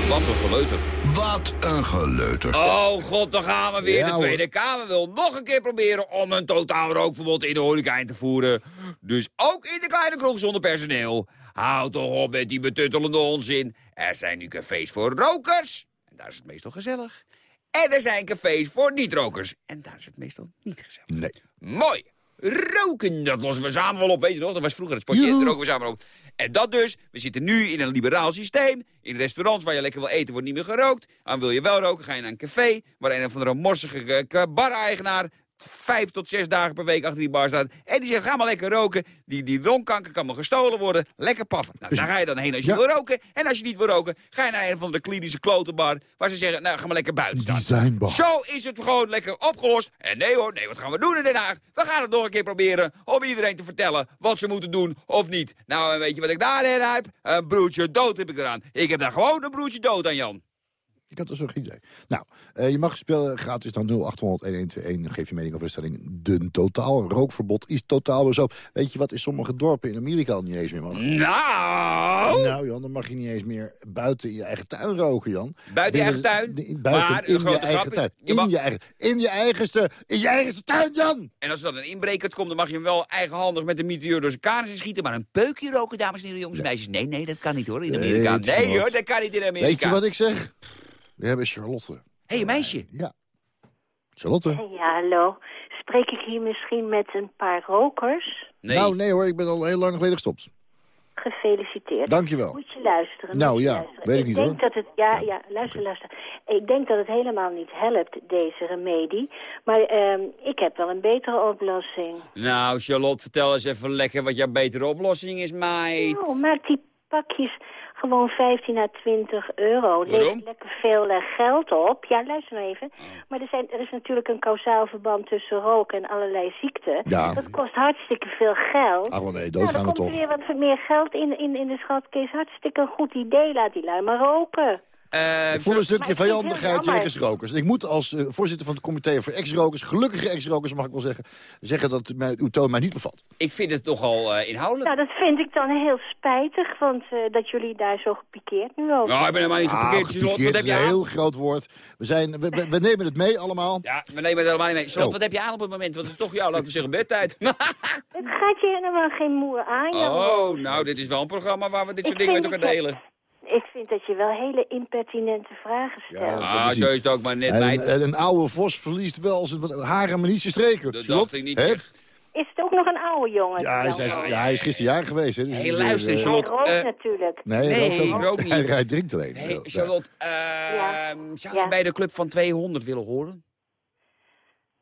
Wat een geleuter. Wat een geleuter. Oh god, dan gaan we weer. Ja, de hoor. Tweede Kamer wil nog een keer proberen om een totaal rookverbod in de horeca in te voeren. Dus ook in de kleine kroeg zonder personeel. Houd toch op met die betuttelende onzin. Er zijn nu cafés voor rokers. En daar is het meestal gezellig. En er zijn cafés voor niet-rokers. En daar is het meestal niet gezellig. Nee. Mooi. Roken, dat lossen we samen wel op, weet je nog? Dat was vroeger het Joehoe. dat roken we samen op. En dat dus, we zitten nu in een liberaal systeem. In restaurants waar je lekker wil eten wordt niet meer gerookt. En wil je wel roken, ga je naar een café... waar een of andere morsige eh, bar-eigenaar... vijf tot zes dagen per week achter die bar staat. En die zegt, ga maar lekker roken. Die, die longkanker kan maar gestolen worden. Lekker paffen. Nou, daar ga je dan heen als je Ja. wil roken. En als je niet wil roken, ga je naar een van de klinische klotenbar... waar ze zeggen, nou, ga maar lekker buiten staan. Designbar. Zo is het gewoon lekker opgelost. En nee hoor, nee, wat gaan we doen in Den Haag? We gaan het nog een keer proberen om iedereen te vertellen wat ze moeten doen of niet. Nou, en weet je wat ik daarin heb? Een broertje dood heb ik eraan. Ik heb daar gewoon een broertje dood aan, Jan. Ik had dus nog geen idee. Nou, eh, je mag spelen gratis dan 0800 1121. Geef je mening over de stelling. De totaal rookverbod is totaal weer zo. Weet je wat in sommige dorpen in Amerika al niet eens meer mag? Nou, Nou Jan, dan mag je niet eens meer buiten in je eigen tuin roken, Jan. buiten je eigen tuin. in- Buiten maar in je eigen tuin. je In mag- je, eigen, in je eigenste, in je eigenste tuin, Jan! En als er dan een inbreker komt, dan mag je hem wel eigenhandig met een meteor door zijn kanus inschieten. Maar een peukje roken, dames en heren, jongens en meisjes. Nee, nee, dat kan niet hoor, in Nee, Amerika. Nee wat. hoor, dat kan niet in Amerika. Weet je wat ik zeg? We hebben Charlotte. Hé, hey, meisje. Ja. Charlotte? Ja, hallo. Spreek ik hier misschien met een paar rokers? Nee. Nou, nee hoor, ik ben al heel lang geleden gestopt. Gefeliciteerd. Dankjewel. Moet je luisteren. Nou je ja, luisteren. weet ik niet, denk hoor. Dat het, ja, ja, luister, luister. Ik denk dat het helemaal niet helpt, deze remedie. Maar ehm, ik heb wel een betere oplossing. Nou, Charlotte, vertel eens even lekker wat jouw betere oplossing is, meid. Nou, maak die pakjes gewoon 15 à 20 euro. Levert lekker veel eh, geld op. Ja, luister nou even. Maar er, zijn, er is natuurlijk een kausaal verband tussen roken en allerlei ziekten. Ja. Dat kost hartstikke veel geld. Wel nee, nou, dood gaan dan we komt toch. er weer wat meer geld in, in, in de schatkist. Hartstikke een goed idee. Laat die lui maar roken. Eh, Ik voel een stukje vijandigheid jegens rokers. En ik moet als eh, voorzitter van het comité voor ex-rokers... gelukkige ex-rokers mag ik wel zeggen... zeggen dat mij, uw toon mij niet bevat. ik vind het toch al eh, inhoudelijk. Nou, dat vind ik dan heel spijtig, want eh, dat jullie daar zo gepikeerd nu over Nou, ik ben helemaal niet zo Ah, gepikeerd wat heb is je een heel groot woord. We, zijn, we, we, we nemen het mee allemaal. Ja, we nemen het helemaal niet mee. Charlotte, Oh. wat heb je aan op het moment? Want het is toch jou, laten we zeggen, bedtijd. [laughs] Het gaat je helemaal geen moer aan, oh, nou, dit is wel een programma waar we dit soort Ik dingen met elkaar delen. Ik vind dat je wel hele impertinente vragen stelt. Ja, Ah, zo is het ook maar net, En, meid. en een oude vos verliest wel zijn wat haren, maar niet zijn streken. Dat Charlotte, dacht ik niet, zeg. Is het ook nog een oude jongen? Ja, hij is, hij is- ja, hij is gisteren jarig geweest. Hè, dus Hey, luister, eh, Hij rookt eh, natuurlijk. Nee, Nee, hij rookt rook niet. Hij, hij drinkt alleen. Hey. Charlotte, eh, Ja. zou Ja. je bij de club van 200 willen horen?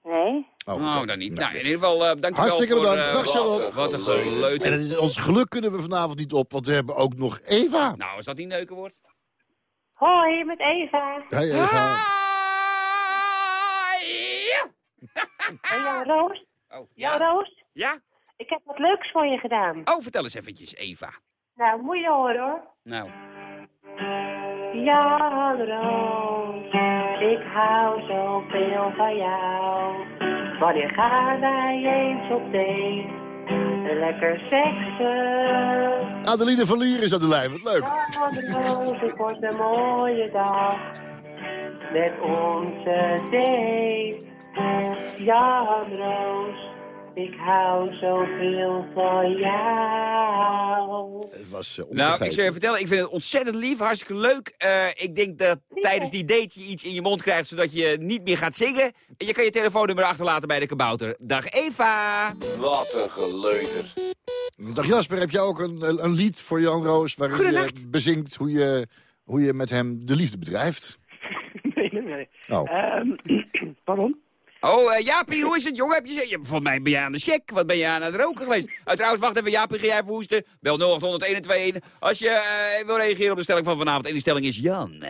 Nee? Oh, nou, dan niet. Nou, Nou, in ieder geval, eh dankjewel Hartstikke voor... bedankt. eh, Dag, Charlotte. Wat een geleuter. En is- ons geluk kunnen we vanavond niet op, want we hebben ook nog Eva. Nou, als dat niet neuken wordt. Hoi, met Eva. Hey, Eva. ja. En jouw Roos? Oh, ja? Roos? Ja? Ik heb wat leuks voor je gedaan. Oh, vertel eens eventjes, Eva. Nou, moet je horen hoor. Nou, Ja, Roos, ik hou zoveel van jou. Wanneer gaan wij eens op date? Lekker seksen. Adeline van Lier is aan de lijn, wat leuk. Ja, het wordt een mooie dag. Met onze date. Ja, Roos, ik hou zoveel van jou. Het was uh, nou, ik zou je vertellen, ik vind het ontzettend lief, hartstikke leuk. Eh, ik denk dat tijdens die date je iets in je mond krijgt, zodat je niet meer gaat zingen. En je kan je telefoonnummer achterlaten bij de kabouter. Dag Eva! Wat een geleuter. Dag Jasper, heb jij ook een, een lied voor Jan Roos... waarin je bezingt hoe je, hoe je met hem de liefde bedrijft? [laughs] Nee, nee, nee. Oh. Ehm, [clears throat] pardon? Oh, eh, Jaapie, hoe is het, jongen? Heb je, je, volgens mij ben je aan de check. Wat ben je aan het roken geweest? Uh, [laughs] trouwens, wacht even, Jaapie, ga jij even hoesten? Bel 0800 als je eh, wil reageren op de stelling van vanavond. En die stelling is Jan.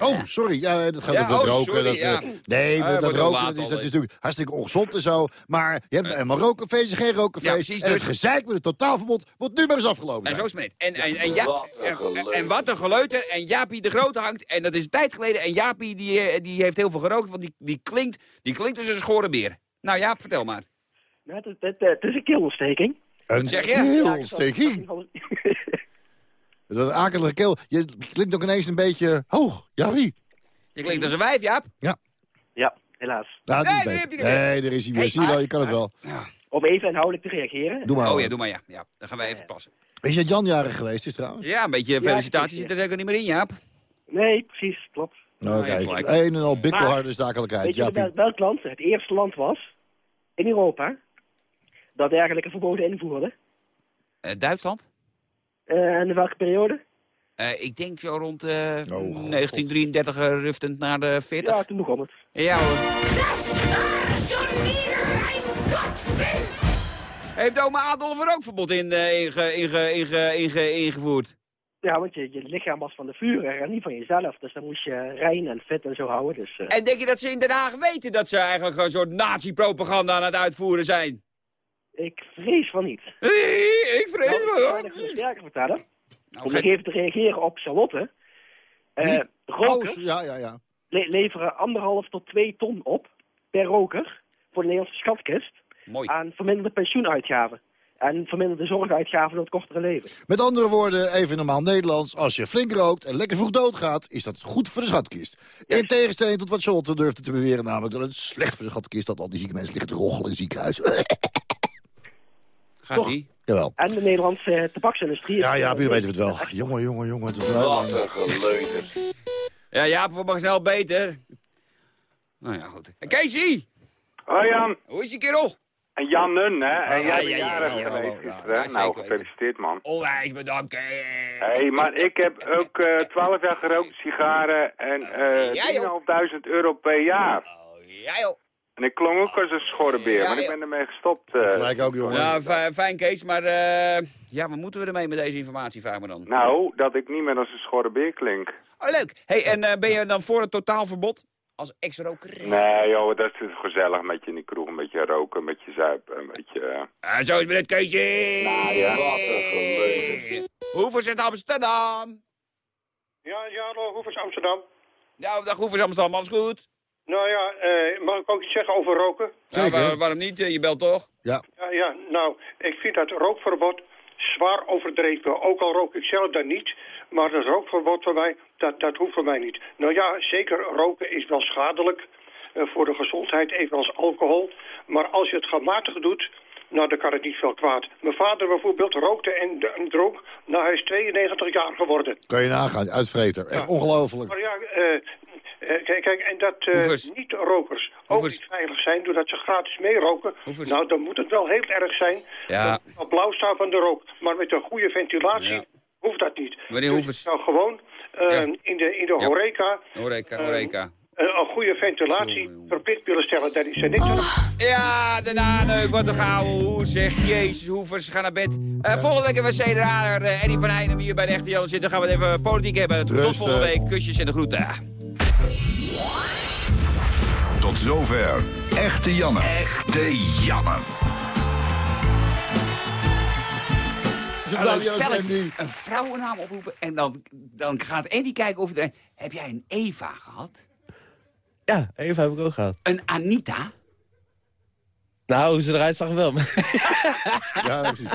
Oh, sorry. Ja, dat gaat Ja, oh, roken. sorry, dat, eh, ja. Nee, Ah, het dat roken dat is, dat is natuurlijk hartstikke ongezond en zo. Maar je hebt helemaal rokenfeest, geen rokenfeest. Ja, precies, en het dus- gezeik met het totaalverbod wordt nu maar eens afgelopen. En zo is het. En, en, en, ja, Wat een en, wat een geleuter. En Jaapie de Grote hangt. En dat is een tijd geleden. En Jaapie die, eh, die heeft heel veel gerookt. Want die, die, klinkt, die klinkt als een schore beer. Nou Jaap, vertel maar. Nou, het, het, het, het is een keelontsteking. Een zeg je? keelontsteking. Dat is een akelige keel. Je klinkt ook ineens een beetje hoog. Ja, wie? Je klinkt als een wijf, Jaap. Ja, helaas. Nou, dat is Nee, er weer. Nee, daar is hij weer. Hey, Zie je wel, je kan het wel. Om even inhoudelijk te reageren. Doe maar. Oh ja, doe maar ja. ja. Dan gaan wij even passen. Weet je dat Jan jarig geweest is trouwens? Ja, een beetje felicitaties ja. zit er zeker niet meer in, Jaap. Nee, precies, klopt. Nou, ja, kijk. Een en al bikkelharde zakelijkheid. Weet je welk land het eerste land was in Europa dat dergelijke verboden invoerde? Eh, Duitsland? Eh, en in welke periode? Eh, ik denk zo rond eh, Oh, God. 1933 eh, ruftend naar de 40. Ja, toen begon het. Ja hoor. Heeft oma Adolf er ook verbod in, eh, inge, inge, inge, inge, ingevoerd? Ja, want je, je lichaam was van de vuur en niet van jezelf. Dus dan moest je rein en fit en zo houden. Dus, eh, En denk je dat ze in Den Haag weten dat ze eigenlijk een soort nazi-propaganda aan het uitvoeren zijn? Ik vrees van niet. Ik vrees Nou, wel. ik het sterker vertellen. Nou, Om nog even te reageren op Charlotte. Eh rokers Oh, ja, ja, ja. le- leveren anderhalf tot twee ton op per roker voor de Nederlandse schatkist Mooi. aan verminderde pensioenuitgaven. En verminderde zorguitgaven door het kortere leven. Met andere woorden, even normaal Nederlands. Als je flink rookt en lekker vroeg doodgaat, is dat goed voor de schatkist. In tegenstelling tot wat Charlotte durfde te beweren, namelijk dat het slecht voor de schatkist dat al die zieke mensen liggen te roggelen in het ziekenhuis. [laughs] Gaat toch? die? Jawel. En de Nederlandse eh, tabaksindustrie... Ja, ja, jullie weten het wel. Jongen, jongen, jongen. het is wel- Wat een geleuter. Ja, Jaap, we mag snel beter. Nou ja, goed. En Casey, Hoi Jan. hoe is je kerel? En Jan Nun, hè? En ja, jij bent ja, ja, jarig ja, geweest gisteren. nou, gefeliciteerd man. Onwijs bedankt. Hé, hey, maar ik heb ook eh 12 jaar gerookt sigaren en eh Ja, joh. 10.500 euro per jaar. Oh, ja joh. En ik klonk ook als een schorrebeer, Ja, maar ik ben ermee gestopt. eh. Gelijk ook, jongen. Ja, fi- fijn Kees, maar eh, ja, wat moeten we ermee met deze informatie, vraag me dan. Nou, dat ik niet meer als een schorrebeer klink. Oh, leuk. hey, en eh, ben je dan voor het totaalverbod als ex-roker? Nee joh, dat is gezellig met je in die kroeg, een beetje roken, een beetje zuipen, een beetje... Ah, zo is het met Keesje. Nou ja. Wat een geleuter. Hoeveel zit Amsterdam? Ja, ja, hallo, Hoevers Amsterdam. Ja, dag Hoevers Amsterdam, alles goed? Nou ja, eh, mag ik ook iets zeggen over roken? Waar- waarom niet? Eh, Je belt toch? Ja. Ja, ja, nou, ik vind dat rookverbod zwaar overdreven. Ook al rook ik zelf dan niet. Maar dat rookverbod voor mij, dat, dat hoeft voor mij niet. Nou ja, zeker roken is wel schadelijk eh, voor de gezondheid, evenals alcohol. Maar als je het gematigd doet, nou, dan kan het niet veel kwaad. Mijn vader bijvoorbeeld rookte en, en dronk. Nou, hij is 92 jaar geworden. Kan je nagaan, uitvreter. Echt ongelooflijk. Maar ja, eh, kijk, kijk, en dat eh, niet-rokers ook niet veilig zijn doordat ze gratis meeroken. Nou, dan moet het wel heel erg zijn. Ja. Dat blauw staat van de rook. Maar met een goede ventilatie Ja. hoeft dat niet. Meneer Dus Hoevers. Nou, gewoon eh, in de, in de Ja. horeca Horeca, Eh, horeca. eh, een goede ventilatie verplicht willen stellen. Daar is er niks aan. Ja, daarna neuk, wat een gouden hoe zeg. Jezus, Hoevers, ga naar bed. Eh, volgende week hebben we CDA, uh, Eddie van Heijnen, hier bij de Echte Jan zit. Dan gaan we het even politiek hebben. Tot Rusten. volgende week. Kusjes en de groeten. Tot zover. Echte Janne. Echte Janne. Een leuk spelletje. Een vrouwennaam oproepen en dan, dan gaat Eddie kijken of je... Heb jij een Eva gehad? Ja, Eva heb ik ook gehad. Een Anita? Nou, hoe ze eruit zag wel. [laughs] Ja, precies.